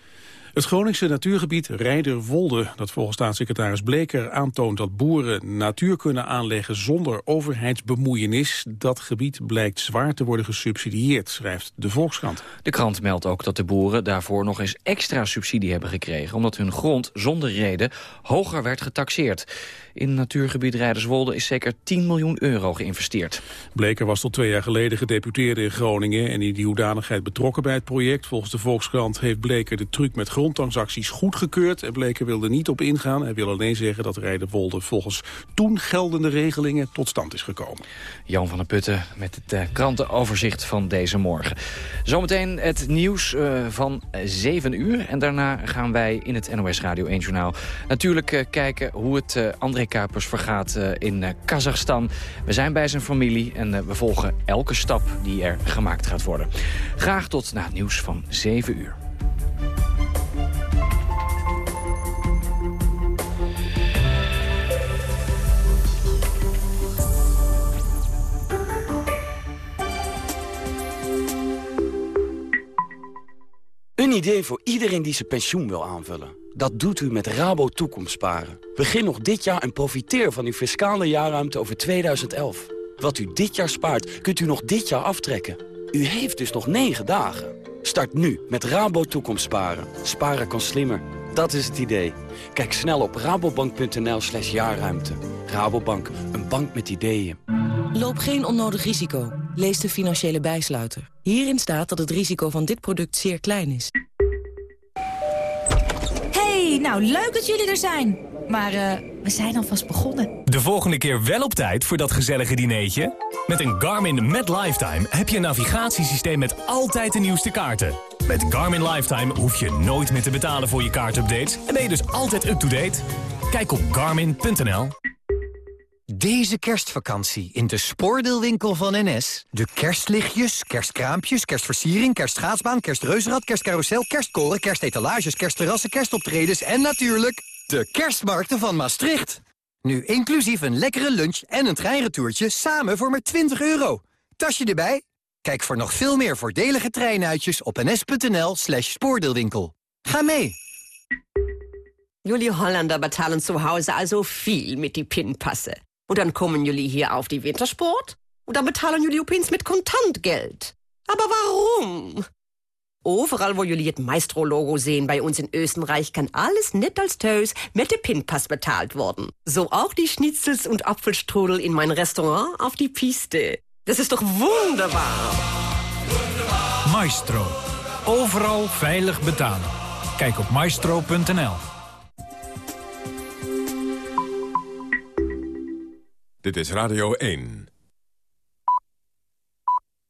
Het Groningse natuurgebied Rijderwolde, dat volgens staatssecretaris Bleker aantoont dat boeren natuur kunnen aanleggen zonder overheidsbemoeienis, dat gebied blijkt zwaar te worden gesubsidieerd, schrijft de Volkskrant. De krant meldt ook dat de boeren daarvoor nog eens extra subsidie hebben gekregen, omdat hun grond zonder reden hoger werd getaxeerd. In natuurgebied Rijderswolde is zeker 10 miljoen euro geïnvesteerd. Bleker was tot twee jaar geleden gedeputeerde in Groningen... en in die hoedanigheid betrokken bij het project. Volgens de Volkskrant heeft Bleker de truc met grondtransacties goedgekeurd. En Bleker wilde niet op ingaan. Hij wil alleen zeggen dat Rijderwolde volgens toen geldende regelingen tot stand is gekomen. Jan van der Putten met het uh, krantenoverzicht van deze morgen. Zometeen het nieuws uh, van 7 uur. En daarna gaan wij in het NOS Radio 1 Journaal natuurlijk uh, kijken hoe het André Kuipers vergaat uh, in uh, Kazachstan. We zijn bij zijn familie en uh, we volgen elke stap die er gemaakt gaat worden. Graag tot na het nieuws van 7 uur. Een idee voor iedereen die zijn pensioen wil aanvullen. Dat doet u met Rabo Toekomstsparen. Begin nog dit jaar en profiteer van uw fiscale jaarruimte over 2011. Wat u dit jaar spaart, kunt u nog dit jaar aftrekken. U heeft dus nog 9 dagen. Start nu met Rabo Toekomstsparen. Sparen kan slimmer. Dat is het idee. Kijk snel op rabobank.nl slash jaarruimte. Rabobank, een bank met ideeën. Loop geen onnodig risico. Lees de financiële bijsluiter. Hierin staat dat het risico van dit product zeer klein is. Nou leuk dat jullie er zijn. Maar uh, we zijn alvast begonnen. De volgende keer wel op tijd voor dat gezellige dineetje? Met een Garmin Met Lifetime heb je een navigatiesysteem met altijd de nieuwste kaarten. Met Garmin Lifetime hoef je nooit meer te betalen voor je kaartupdates... en ben je dus altijd up-to-date. Kijk op garmin.nl. Deze kerstvakantie in de spoordeelwinkel van NS. De kerstlichtjes, kerstkraampjes, kerstversiering, kerstschaatsbaan, kerstreuzenrad, kerstcarousel, kerstkoren, kerstetalages, kerstterrassen, kerstoptredens en natuurlijk de kerstmarkten van Maastricht. Nu inclusief een lekkere lunch en een treinretourtje samen voor maar 20 euro. Tasje erbij? Kijk voor nog veel meer voordelige treinuitjes op ns.nl slash spoordeelwinkel. Ga mee! Jullie Holländer betalen zu Hause also viel mit die Pinpasse. Und dann kommen jullie hier auf die Wintersport und dann betalen jullie opeens mit Kontantgeld. Aber warum? Overal wo jullie het Maestro-Logo sehen bei uns in Österreich kann alles net als Tös mit dem Pinpass bezahlt worden. So auch die Schnitzels und Apfelstrudel in mein Restaurant auf die Piste. Das ist doch wunderbar. Maestro. Overal veilig betalen. Kijk op maestro.nl. Dit is Radio 1.